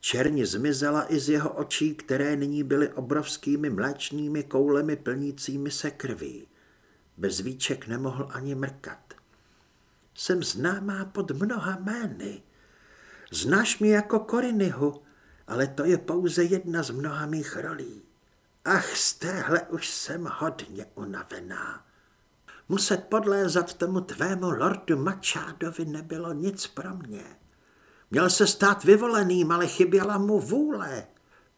S1: Černě zmizela i z jeho očí, které nyní byly obrovskými mléčnými koulemi plnícími se krví. Bez víček nemohl ani mrkat. Jsem známá pod mnoha jmény. Znáš mě jako Korinyhu, ale to je pouze jedna z mnoha mých rolí. Ach, z téhle už jsem hodně unavená. Muset podlézat tomu tvému lordu Mačádovi nebylo nic pro mě. Měl se stát vyvoleným, ale chyběla mu vůle.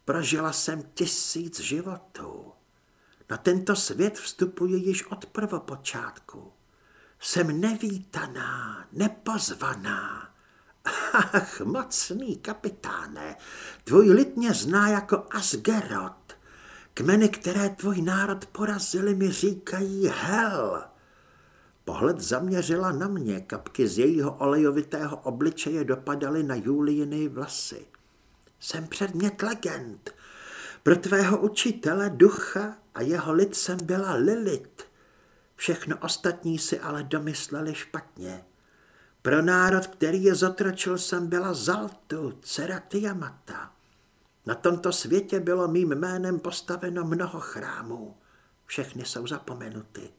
S1: Prožila jsem tisíc životů. Na tento svět vstupuji již od prvopočátku. Jsem nevítaná, nepozvaná. Ach, mocný kapitáne, tvůj lid mě zná jako Asgerot. Kmeny, které tvůj národ porazili, mi říkají hel. Pohled zaměřila na mě, kapky z jejího olejovitého obličeje dopadaly na Julijiny vlasy. Jsem předmět legend. Pro tvého učitele, ducha a jeho lid jsem byla Lilit. Všechno ostatní si ale domysleli špatně. Pro národ, který je zotročil, jsem byla Zaltu, dcera Tiamata. Na tomto světě bylo mým jménem postaveno mnoho chrámů. Všechny jsou zapomenuty.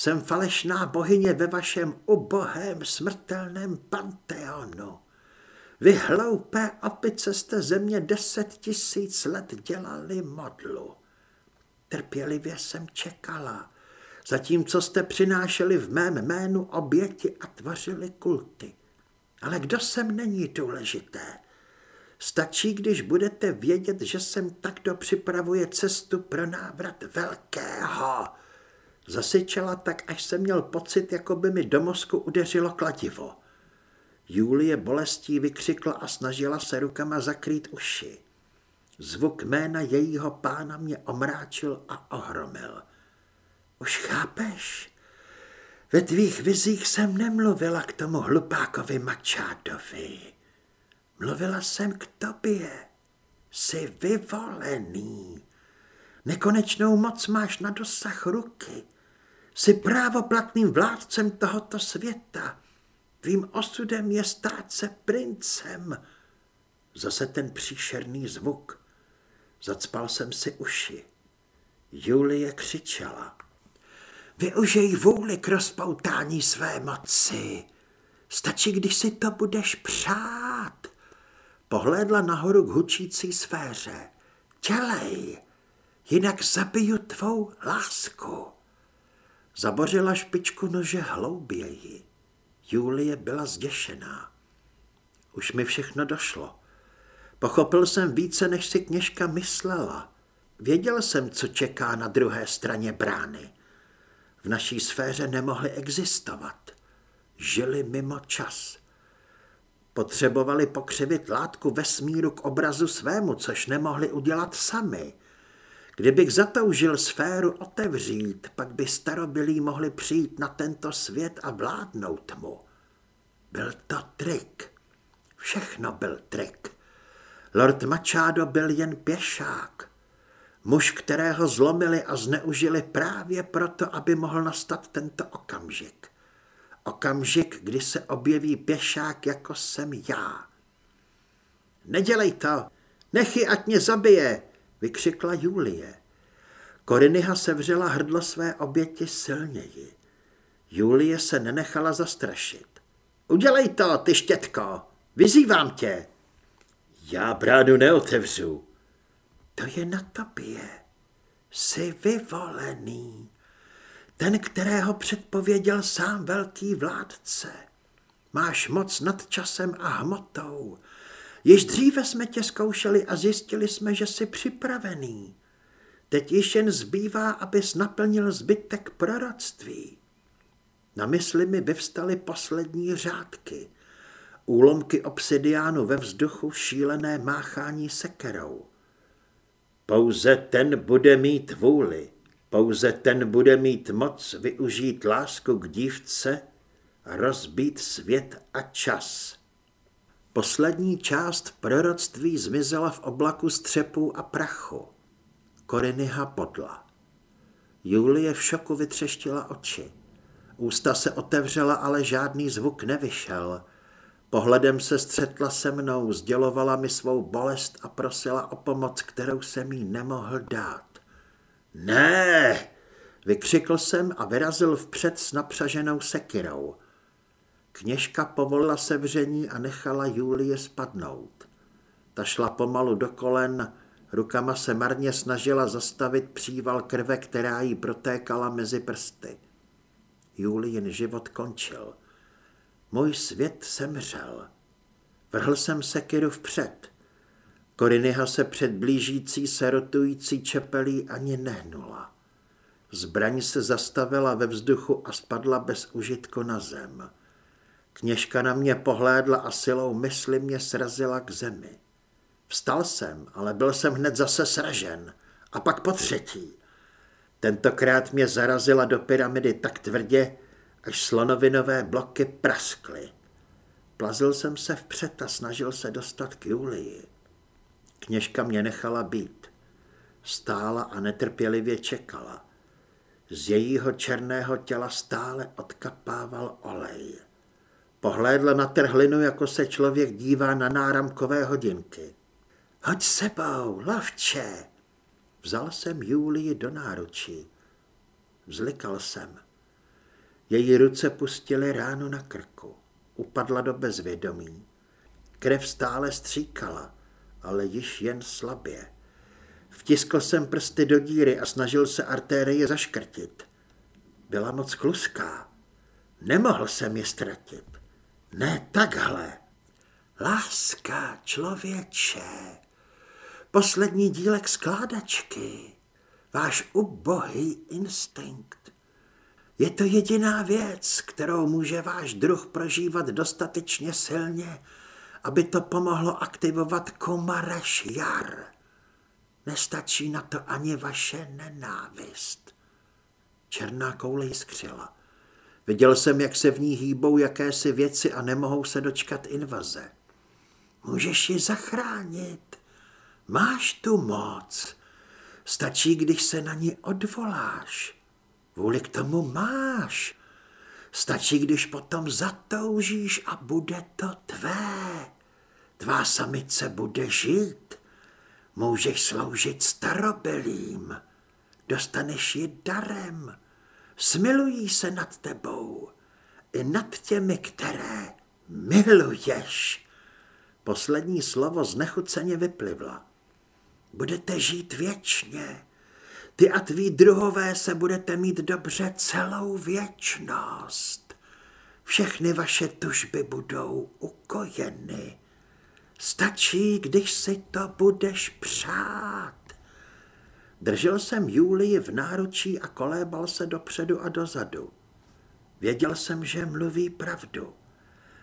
S1: Jsem falešná bohyně ve vašem ubohém smrtelném panteonu. Vy hloupé opice jste země deset tisíc let dělali modlu. Trpělivě jsem čekala, zatímco jste přinášeli v mém jménu oběti a tvořili kulty. Ale kdo jsem není důležité. Stačí, když budete vědět, že jsem takto připravuje cestu pro návrat velkého. Zasyčela tak, až jsem měl pocit, jako by mi do mozku udeřilo kladivo. Julie bolestí vykřikla a snažila se rukama zakrýt uši. Zvuk jména jejího pána mě omráčil a ohromil. Už chápeš? Ve tvých vizích jsem nemluvila k tomu hlupákovi Mačádovi. Mluvila jsem k tobě. Jsi vyvolený. Nekonečnou moc máš na dosah ruky. Jsi právoplatným vládcem tohoto světa. Tvým osudem je stát se princem. Zase ten příšerný zvuk. Zacpal jsem si uši. Julie křičela. Využij vůli k rozpoutání své moci. Stačí, když si to budeš přát. Pohlédla nahoru k hučící sféře. Dělej, jinak zabiju tvou lásku. Zabořila špičku nože hlouběji. Julie byla zděšená. Už mi všechno došlo. Pochopil jsem více, než si kněžka myslela. Věděl jsem, co čeká na druhé straně brány. V naší sféře nemohli existovat. Žili mimo čas. Potřebovali pokřivit látku vesmíru k obrazu svému, což nemohli udělat sami. Kdybych zatoužil sféru otevřít, pak by starobilí mohli přijít na tento svět a vládnout mu. Byl to trik. Všechno byl trik. Lord Machado byl jen pěšák. Muž, kterého zlomili a zneužili právě proto, aby mohl nastat tento okamžik. Okamžik, kdy se objeví pěšák, jako jsem já. Nedělej to, nechy, ať mě zabije, vykřikla Julie. Korinyha sevřela hrdlo své oběti silněji. Julie se nenechala zastrašit. Udělej to, ty štětko, vyzývám tě. Já bránu neotevřu. To je na tobě. Jsi vyvolený. Ten, kterého předpověděl sám velký vládce. Máš moc nad časem a hmotou. Již dříve jsme tě zkoušeli a zjistili jsme, že jsi připravený. Teď již jen zbývá, abys naplnil zbytek proroctví. Na mysli mi vyvstaly poslední řádky. Úlomky obsidiánu ve vzduchu, šílené máchání sekerou. Pouze ten bude mít vůli, pouze ten bude mít moc využít lásku k dívce rozbít svět a čas. Poslední část proroctví zmizela v oblaku střepů a prachu. Korinyha podla. Julie v šoku vytřeštila oči. Ústa se otevřela, ale žádný zvuk nevyšel. Pohledem se střetla se mnou, sdělovala mi svou bolest a prosila o pomoc, kterou jsem jí nemohl dát. Ne! Vykřikl jsem a vyrazil vpřed s napřaženou sekirou. Kněžka povolila sevření a nechala Julie spadnout. Ta šla pomalu do kolen, rukama se marně snažila zastavit příval krve, která jí protékala mezi prsty. Julien život končil. Můj svět semřel. Vrhl jsem sekiru vpřed. Korinyha se před blížící se rotující čepelí ani nehnula. Zbraň se zastavila ve vzduchu a spadla bez užitku na zem. Kněžka na mě pohlédla a silou mysli mě srazila k zemi. Vstal jsem, ale byl jsem hned zase sražen. A pak po třetí. Tentokrát mě zarazila do pyramidy tak tvrdě, až slonovinové bloky praskly. Plazil jsem se vpřed a snažil se dostat k Julii. Kněžka mě nechala být. Stála a netrpělivě čekala. Z jejího černého těla stále odkapával olej. Pohlédla na trhlinu, jako se člověk dívá na náramkové hodinky. Hoď sebou, lavče! Vzal jsem Julii do náručí. Vzlikal jsem. Její ruce pustily ránu na krku. Upadla do bezvědomí. Krev stále stříkala, ale již jen slabě. Vtiskl jsem prsty do díry a snažil se artérie zaškrtit. Byla moc kluská. Nemohl jsem je ztratit. Ne takhle. Láska, člověče. Poslední dílek skládačky. Váš ubohý instinkt. Je to jediná věc, kterou může váš druh prožívat dostatečně silně, aby to pomohlo aktivovat Kumareš jar. Nestačí na to ani vaše nenávist. Černá koule jiskřila. Viděl jsem, jak se v ní hýbou jakési věci a nemohou se dočkat invaze. Můžeš ji zachránit. Máš tu moc. Stačí, když se na ní odvoláš. Vůli k tomu máš. Stačí, když potom zatoužíš a bude to tvé. Tvá samice bude žít. Můžeš sloužit starobylým. Dostaneš ji darem. Smilují se nad tebou. I nad těmi, které miluješ. Poslední slovo znechuceně vyplivla. Budete žít věčně. Ty a tví druhové se budete mít dobře celou věčnost. Všechny vaše tužby budou ukojeny. Stačí, když si to budeš přát. Držel jsem Julii v náručí a kolébal se dopředu a dozadu. Věděl jsem, že mluví pravdu.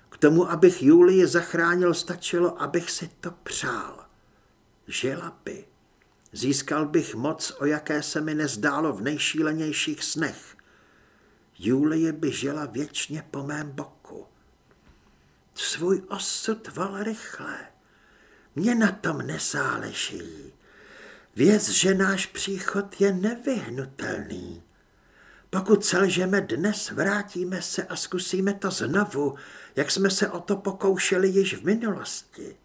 S1: K tomu, abych Julii zachránil, stačilo, abych si to přál. Žila by. Získal bych moc, o jaké se mi nezdálo v nejšílenějších snech. Julie by žila věčně po mém boku. Svůj osud vol rychle. Mně na tom nezáleží. Věc, že náš příchod je nevyhnutelný. Pokud selžeme dnes, vrátíme se a zkusíme to znovu, jak jsme se o to pokoušeli již v minulosti.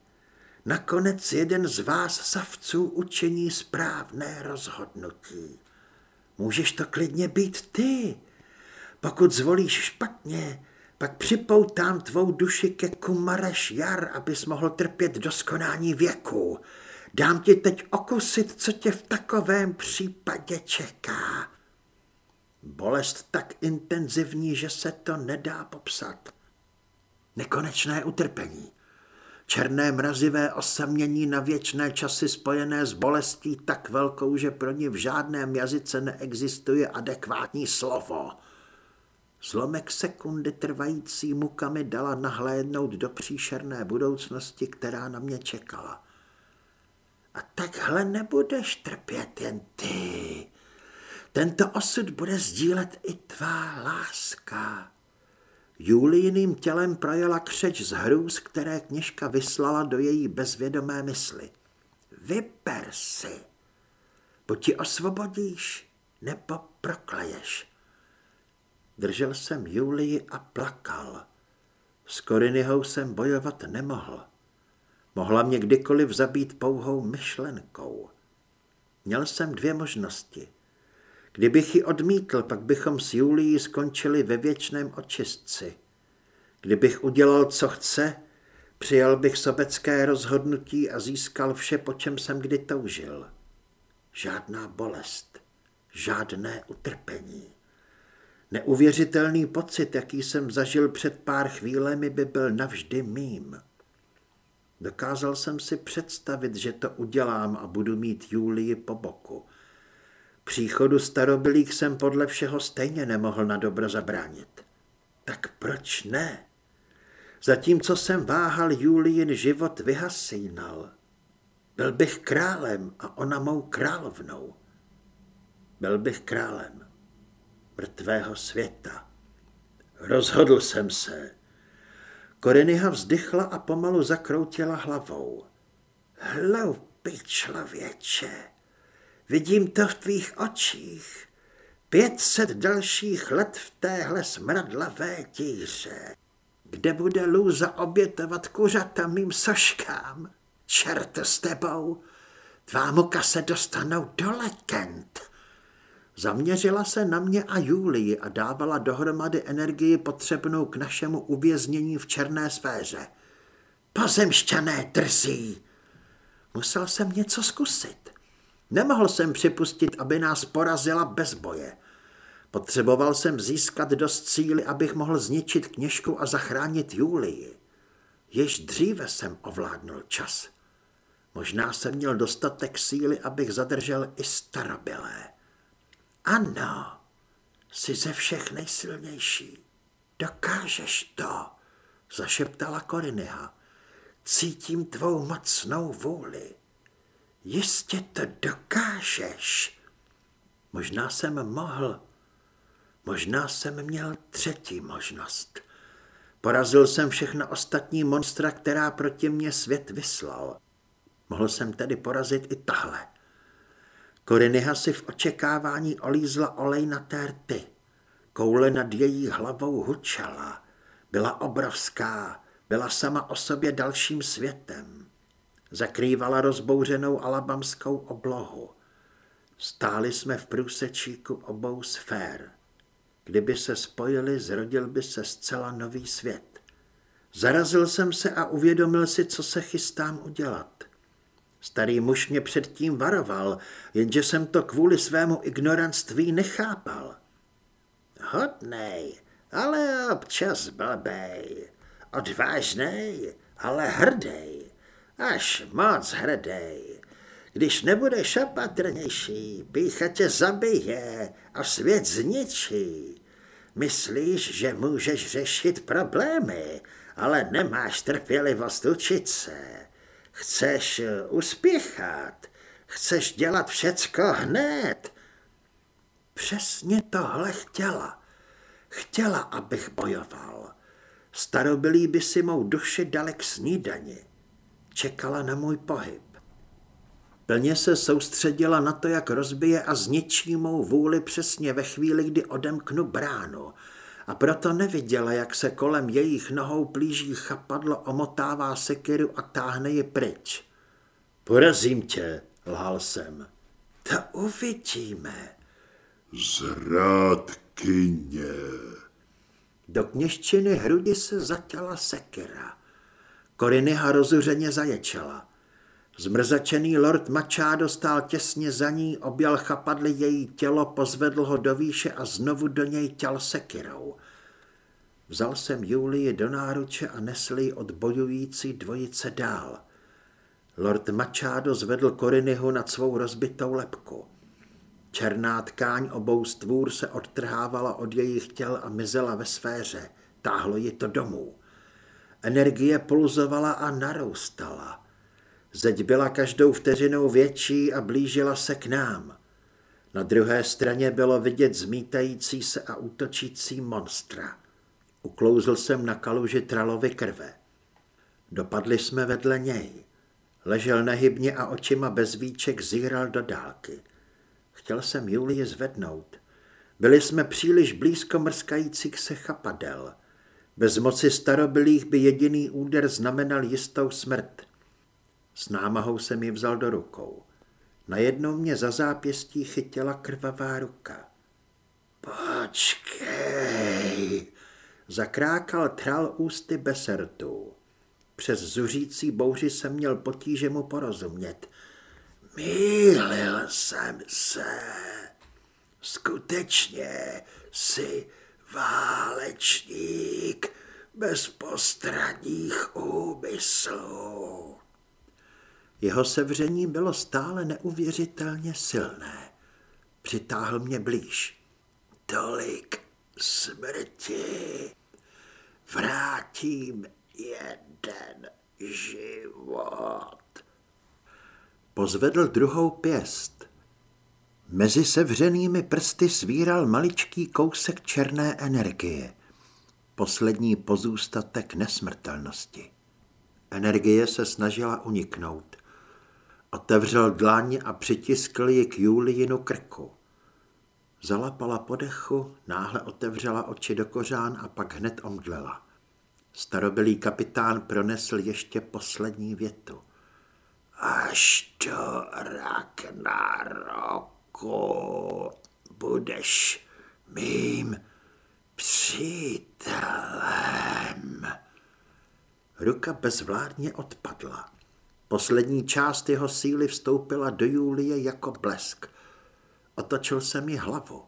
S1: Nakonec jeden z vás savců učení správné rozhodnutí. Můžeš to klidně být ty. Pokud zvolíš špatně, pak připoutám tvou duši ke Kumareš Jar, abys mohl trpět do skonání věku. Dám ti teď okusit, co tě v takovém případě čeká. Bolest tak intenzivní, že se to nedá popsat. Nekonečné utrpení. Černé mrazivé osamění na věčné časy spojené s bolestí tak velkou, že pro ní v žádném jazyce neexistuje adekvátní slovo. Zlomek sekundy trvající mukami dala nahlédnout do příšerné budoucnosti, která na mě čekala. A takhle nebudeš trpět jen ty. Tento osud bude sdílet i tvá láska. Julijiným tělem projela křeč z hrůz, které kněžka vyslala do její bezvědomé mysli. Vyber si. Buď ti osvobodíš, nebo prokleješ. Držel jsem Julii a plakal. S Korinihou jsem bojovat nemohl. Mohla mě kdykoliv zabít pouhou myšlenkou. Měl jsem dvě možnosti. Kdybych ji odmítl, pak bychom s Julií skončili ve věčném očistci. Kdybych udělal, co chce, přijal bych sobecké rozhodnutí a získal vše, po čem jsem kdy toužil. Žádná bolest, žádné utrpení. Neuvěřitelný pocit, jaký jsem zažil před pár chvílemi, by byl navždy mým. Dokázal jsem si představit, že to udělám a budu mít Julii po boku. Příchodu starobylých jsem podle všeho stejně nemohl na dobro zabránit. Tak proč ne? Zatímco jsem váhal, Julien život vyhasínal. Byl bych králem a ona mou královnou. Byl bych králem mrtvého světa. Rozhodl jsem se. Koreniha vzdychla a pomalu zakroutila hlavou. Hloupý člověče, Vidím to v tvých očích. Pětset dalších let v téhle smradlavé díře. Kde bude lůza obětovat kuřata mým soškám? Čert s tebou. Tvá muka se dostanou do legend. Zaměřila se na mě a Julii a dávala dohromady energii potřebnou k našemu uvěznění v černé sféře. Pozemšťané drzí. Musel jsem něco zkusit. Nemohl jsem připustit, aby nás porazila bez boje. Potřeboval jsem získat dost síly, abych mohl zničit kněžku a zachránit Julii. Jež dříve jsem ovládnul čas. Možná jsem měl dostatek síly, abych zadržel i starobylé. Ano, jsi ze všech nejsilnější. Dokážeš to, zašeptala Koriniha. Cítím tvou mocnou vůli. Jistě to dokážeš. Možná jsem mohl. Možná jsem měl třetí možnost. Porazil jsem všechna ostatní monstra, která proti mě svět vyslal. Mohl jsem tedy porazit i tahle. Koriniha si v očekávání olízla olej na té rty. Koule nad její hlavou hučela. Byla obrovská, byla sama o sobě dalším světem. Zakrývala rozbouřenou alabamskou oblohu. Stáli jsme v průsečíku obou sfér. Kdyby se spojili, zrodil by se zcela nový svět. Zarazil jsem se a uvědomil si, co se chystám udělat. Starý muž mě předtím varoval, jenže jsem to kvůli svému ignoranství nechápal. Hodnej, ale občas blbej, odvážnej, ale hrdej, až moc hrdej. Když nebudeš opatrnější, pícha tě zabije a svět zničí. Myslíš, že můžeš řešit problémy, ale nemáš trpělivost učit se. Chceš uspěchat, chceš dělat všecko hned. Přesně tohle chtěla. Chtěla, abych bojoval. Starobylí by si mou duši dali k snídani. Čekala na můj pohyb. Plně se soustředila na to, jak rozbije a zničí mou vůli přesně ve chvíli, kdy odemknu bránu. A proto neviděla, jak se kolem jejich nohou plíží chapadlo, omotává sekiru a táhne ji pryč. Porazím tě, lhal jsem. To uvidíme.
S2: Zrádkyně.
S1: Do kněžčiny hrudi se zatěla sekira. Korinyha rozuřeně zaječela. Zmrzačený lord Machado stál těsně za ní, objal chapadli její tělo, pozvedl ho do výše a znovu do něj těl sekirou. Vzal jsem Julii do náruče a nesl ji od bojující dvojice dál. Lord Machado zvedl Korinyhu nad svou rozbitou lepku. Černá tkáň obou stvůr se odtrhávala od jejich těl a mizela ve sféře. Táhlo ji to domů. Energie pulzovala a naroustala. Zeď byla každou vteřinou větší a blížila se k nám. Na druhé straně bylo vidět zmítající se a útočící monstra. Uklouzl jsem na kaluži tralovy krve. Dopadli jsme vedle něj. Ležel nehybně a očima bez víček zíral do dálky. Chtěl jsem Julii zvednout. Byli jsme příliš blízko mrskajících se chapadel. Bez moci starobylých by jediný úder znamenal jistou smrt. S námahou jsem ji vzal do rukou. Najednou mě za zápěstí chytila krvavá ruka. Počkej, zakrákal tral ústy besertu. Přes zuřící bouři jsem měl potíže mu porozumět. Mýlil jsem se. Skutečně si válečník bez postradních úmyslů. Jeho sevření bylo stále neuvěřitelně silné. Přitáhl mě blíž. Tolik smrti. Vrátím jeden život. Pozvedl druhou pěst. Mezi sevřenými prsty svíral maličký kousek černé energie. Poslední pozůstatek nesmrtelnosti. Energie se snažila uniknout. Otevřel dlaň a přitiskl ji k Julijinu krku. Zalapala po dechu, náhle otevřela oči do kořán a pak hned omdlela. Starobylý kapitán pronesl ještě poslední větu. Až do Ragnaroku budeš mým přítelem. Ruka bezvládně odpadla. Poslední část jeho síly vstoupila do Julie jako blesk. Otočil jsem mi hlavu.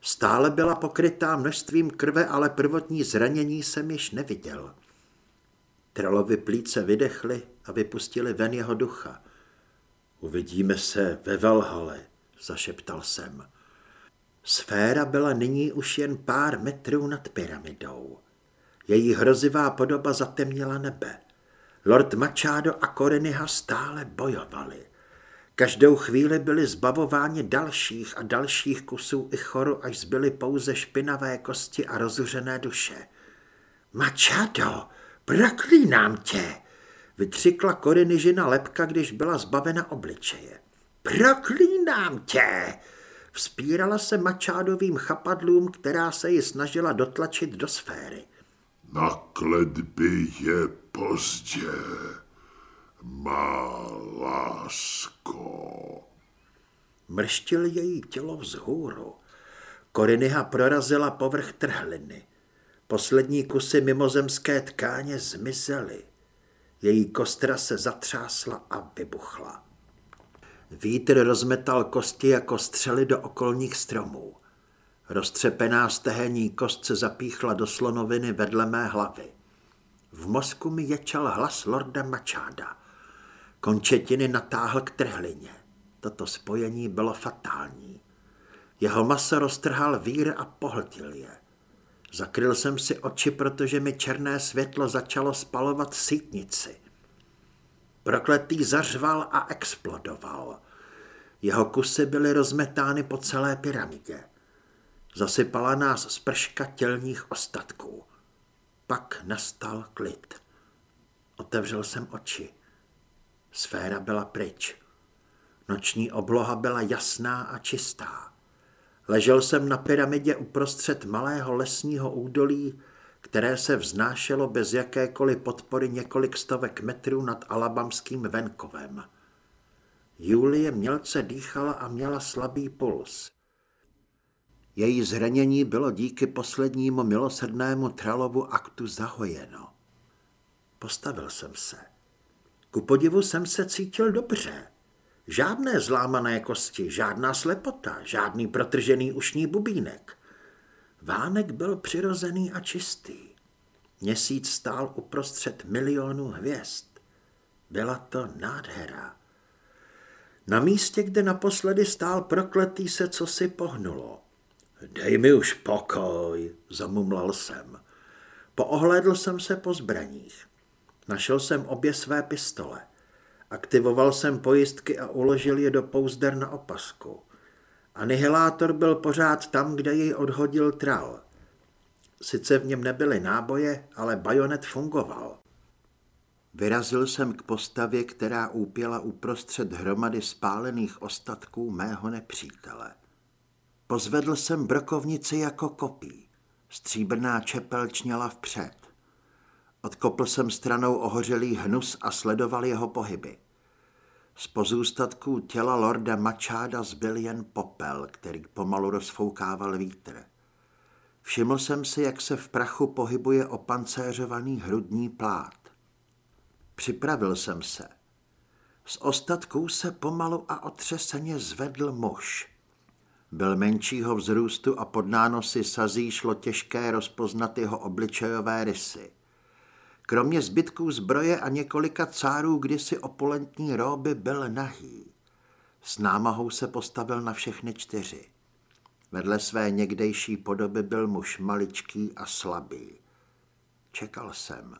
S1: Stále byla pokrytá množstvím krve, ale prvotní zranění jsem již neviděl. Tralovi plíce vydechly a vypustili ven jeho ducha. Uvidíme se ve Valhale, zašeptal jsem. Sféra byla nyní už jen pár metrů nad pyramidou. Její hrozivá podoba zatemnila nebe. Lord Machado a Koreniha stále bojovali. Každou chvíli byli zbavováni dalších a dalších kusů i choru, až zbyly pouze špinavé kosti a rozuřené duše. Machado, proklínám tě, vytřikla Korinižina lepka, když byla zbavena obličeje. Proklínám tě! Vzpírala se Mačádovým chapadlům, která se ji snažila dotlačit do sféry.
S2: Na kletby je pozdě. Má lásko.
S1: Mrštil její tělo vzhůru. Korinyha prorazila povrch trhliny. Poslední kusy mimozemské tkáně zmizely. Její kostra se zatřásla a vybuchla. Vítr rozmetal kosti jako střely do okolních stromů. Roztřepená stehenní kost se zapíchla do slonoviny vedle mé hlavy. V mozku mi ječal hlas lorda Mačáda. Končetiny natáhl k trhlině. Toto spojení bylo fatální. Jeho maso roztrhal vír a pohltil je. Zakryl jsem si oči, protože mi černé světlo začalo spalovat sítnici. Prokletý zařval a explodoval. Jeho kusy byly rozmetány po celé pyramidě. Zasypala nás sprška tělních ostatků. Pak nastal klid. Otevřel jsem oči. Sféra byla pryč. Noční obloha byla jasná a čistá. Ležel jsem na pyramidě uprostřed malého lesního údolí, které se vznášelo bez jakékoliv podpory několik stovek metrů nad alabamským venkovem. Julie mělce dýchala a měla slabý puls. Její zranění bylo díky poslednímu milosrdnému Tralovu aktu zahojeno. Postavil jsem se. Ku podivu jsem se cítil dobře. Žádné zlámané kosti, žádná slepota, žádný protržený ušní bubínek. Vánek byl přirozený a čistý. Měsíc stál uprostřed milionů hvězd. Byla to nádhera. Na místě, kde naposledy stál prokletý se, co si pohnulo. Dej mi už pokoj, zamumlal jsem. Poohlédl jsem se po zbraních. Našel jsem obě své pistole. Aktivoval jsem pojistky a uložil je do pouzder na opasku. Anihilátor byl pořád tam, kde jej odhodil tral. Sice v něm nebyly náboje, ale bajonet fungoval. Vyrazil jsem k postavě, která úpěla uprostřed hromady spálených ostatků mého nepřítele. Pozvedl jsem brokovnici jako kopí. Stříbrná čepel čněla vpřed. Odkopl jsem stranou ohořelý hnus a sledoval jeho pohyby. Z pozůstatků těla lorda Mačáda zbyl jen popel, který pomalu rozfoukával vítr. Všiml jsem si, jak se v prachu pohybuje opancéřovaný hrudní plát. Připravil jsem se. Z ostatků se pomalu a otřeseně zvedl muž. Byl menšího vzrůstu a pod nánosy sazí šlo těžké rozpoznat jeho obličejové rysy. Kromě zbytků zbroje a několika cárů kdysi opulentní róby byl nahý. S námahou se postavil na všechny čtyři. Vedle své někdejší podoby byl muž maličký a slabý. Čekal jsem.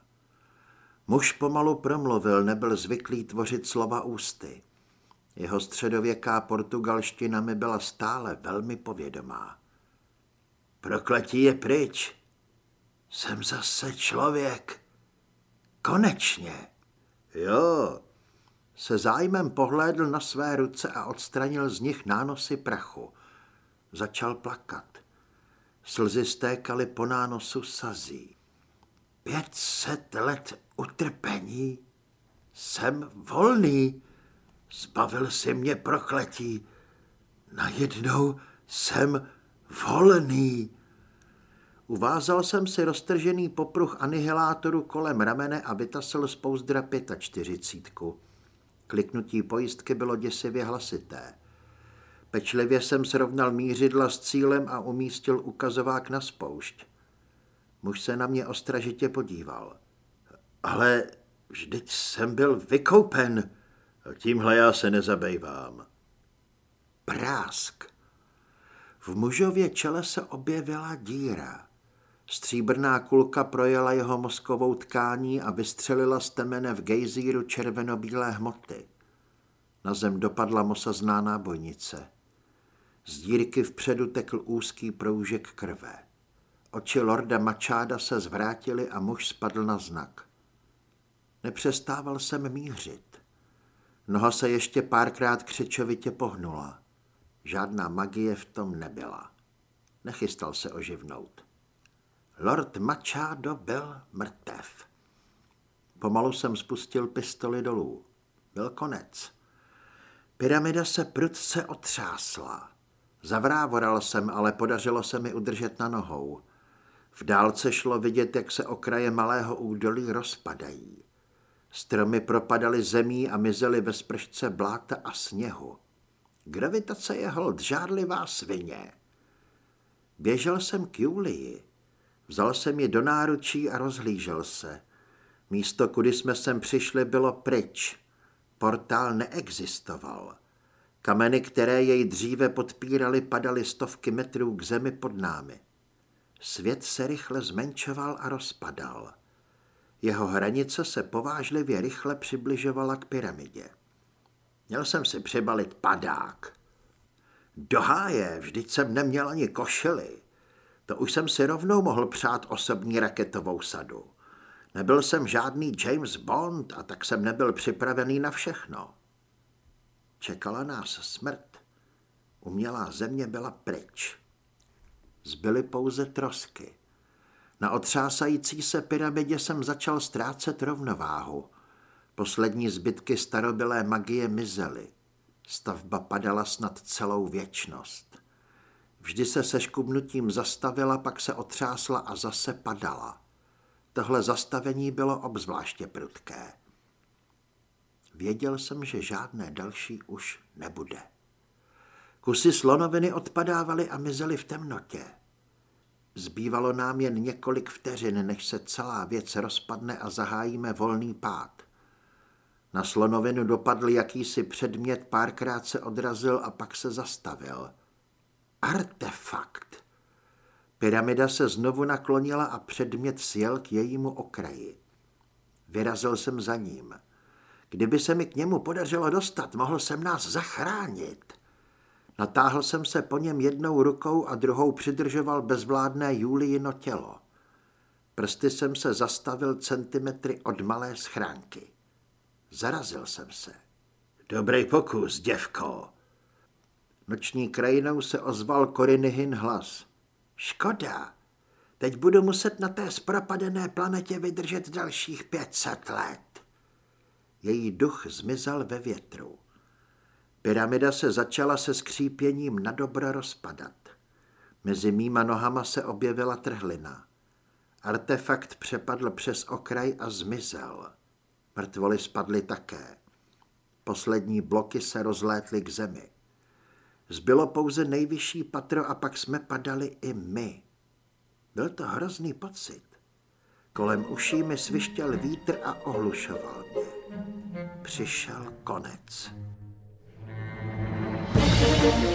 S1: Muž pomalu promluvil, nebyl zvyklý tvořit slova ústy. Jeho středověká portugalština mi byla stále velmi povědomá. Prokletí je pryč. Jsem zase člověk. Konečně. Jo. Se zájmem pohlédl na své ruce a odstranil z nich nánosy prachu. Začal plakat. Slzy stékaly po nánosu sazí. Pětset let utrpení. Jsem volný. Zbavil si mě prokletí. Najednou jsem volný. Uvázal jsem si roztržený popruh anihilátoru kolem ramene a vytasil z pouzdra čtyřicítku. Kliknutí pojistky bylo děsivě hlasité. Pečlivě jsem srovnal mířidla s cílem a umístil ukazovák na spoušť. Muž se na mě ostražitě podíval. Ale vždyť jsem byl vykoupen. Tímhle já se nezabejvám. Prásk. V mužově čele se objevila díra. Stříbrná kulka projela jeho mozkovou tkání a vystřelila z temene v gejzíru červenobílé hmoty. Na zem dopadla mosazná nábojnice. Z dírky vpředu tekl úzký proužek krve. Oči lorda Mačáda se zvrátily a muž spadl na znak. Nepřestával jsem mířit. Noha se ještě párkrát křičovitě pohnula. Žádná magie v tom nebyla. Nechystal se oživnout. Lord Machado byl mrtev. Pomalu jsem spustil pistoli dolů. Byl konec. Pyramida se prudce otřásla. Zavrávoral jsem, ale podařilo se mi udržet na nohou. V dálce šlo vidět, jak se okraje malého údolí rozpadají. Stromy propadaly zemí a mizely ve spršce bláta a sněhu. Gravitace je hold žádlivá svině. Běžel jsem k Julii. Vzal jsem ji do náručí a rozhlížel se. Místo, kudy jsme sem přišli, bylo pryč. Portál neexistoval. Kameny, které jej dříve podpíraly, padaly stovky metrů k zemi pod námi. Svět se rychle zmenšoval a rozpadal. Jeho hranice se povážlivě rychle přibližovala k pyramidě. Měl jsem si přibalit padák. Do háje, vždyť jsem neměl ani košily. To už jsem si rovnou mohl přát osobní raketovou sadu. Nebyl jsem žádný James Bond a tak jsem nebyl připravený na všechno. Čekala nás smrt. Umělá země byla pryč. Zbyly pouze trosky. Na otřásající se pyramidě jsem začal ztrácet rovnováhu. Poslední zbytky starobylé magie mizely. Stavba padala snad celou věčnost. Vždy se se škubnutím zastavila, pak se otřásla a zase padala. Tohle zastavení bylo obzvláště prudké. Věděl jsem, že žádné další už nebude. Kusy slonoviny odpadávaly a mizely v temnotě. Zbývalo nám jen několik vteřin, než se celá věc rozpadne a zahájíme volný pád. Na slonovinu dopadl jakýsi předmět, párkrát se odrazil a pak se zastavil. Artefakt. Pyramida se znovu naklonila a předmět sjel k jejímu okraji. Vyrazil jsem za ním. Kdyby se mi k němu podařilo dostat, mohl jsem nás zachránit. Natáhl jsem se po něm jednou rukou a druhou přidržoval bezvládné Julijino tělo. Prsty jsem se zastavil centimetry od malé schránky. Zarazil jsem se. Dobrý pokus, děvko. Noční krajinou se ozval Korinihin hlas. Škoda. Teď budu muset na té zpropadené planetě vydržet dalších 500 let. Její duch zmizel ve větru. Pyramida se začala se skřípěním na dobro rozpadat. Mezi mýma nohama se objevila trhlina. Artefakt přepadl přes okraj a zmizel. Mrtvoly spadly také. Poslední bloky se rozlétly k zemi. Zbylo pouze nejvyšší patro a pak jsme padali i my. Byl to hrozný pocit. Kolem uší mi svištěl vítr a ohlušoval mě. Přišel konec. Música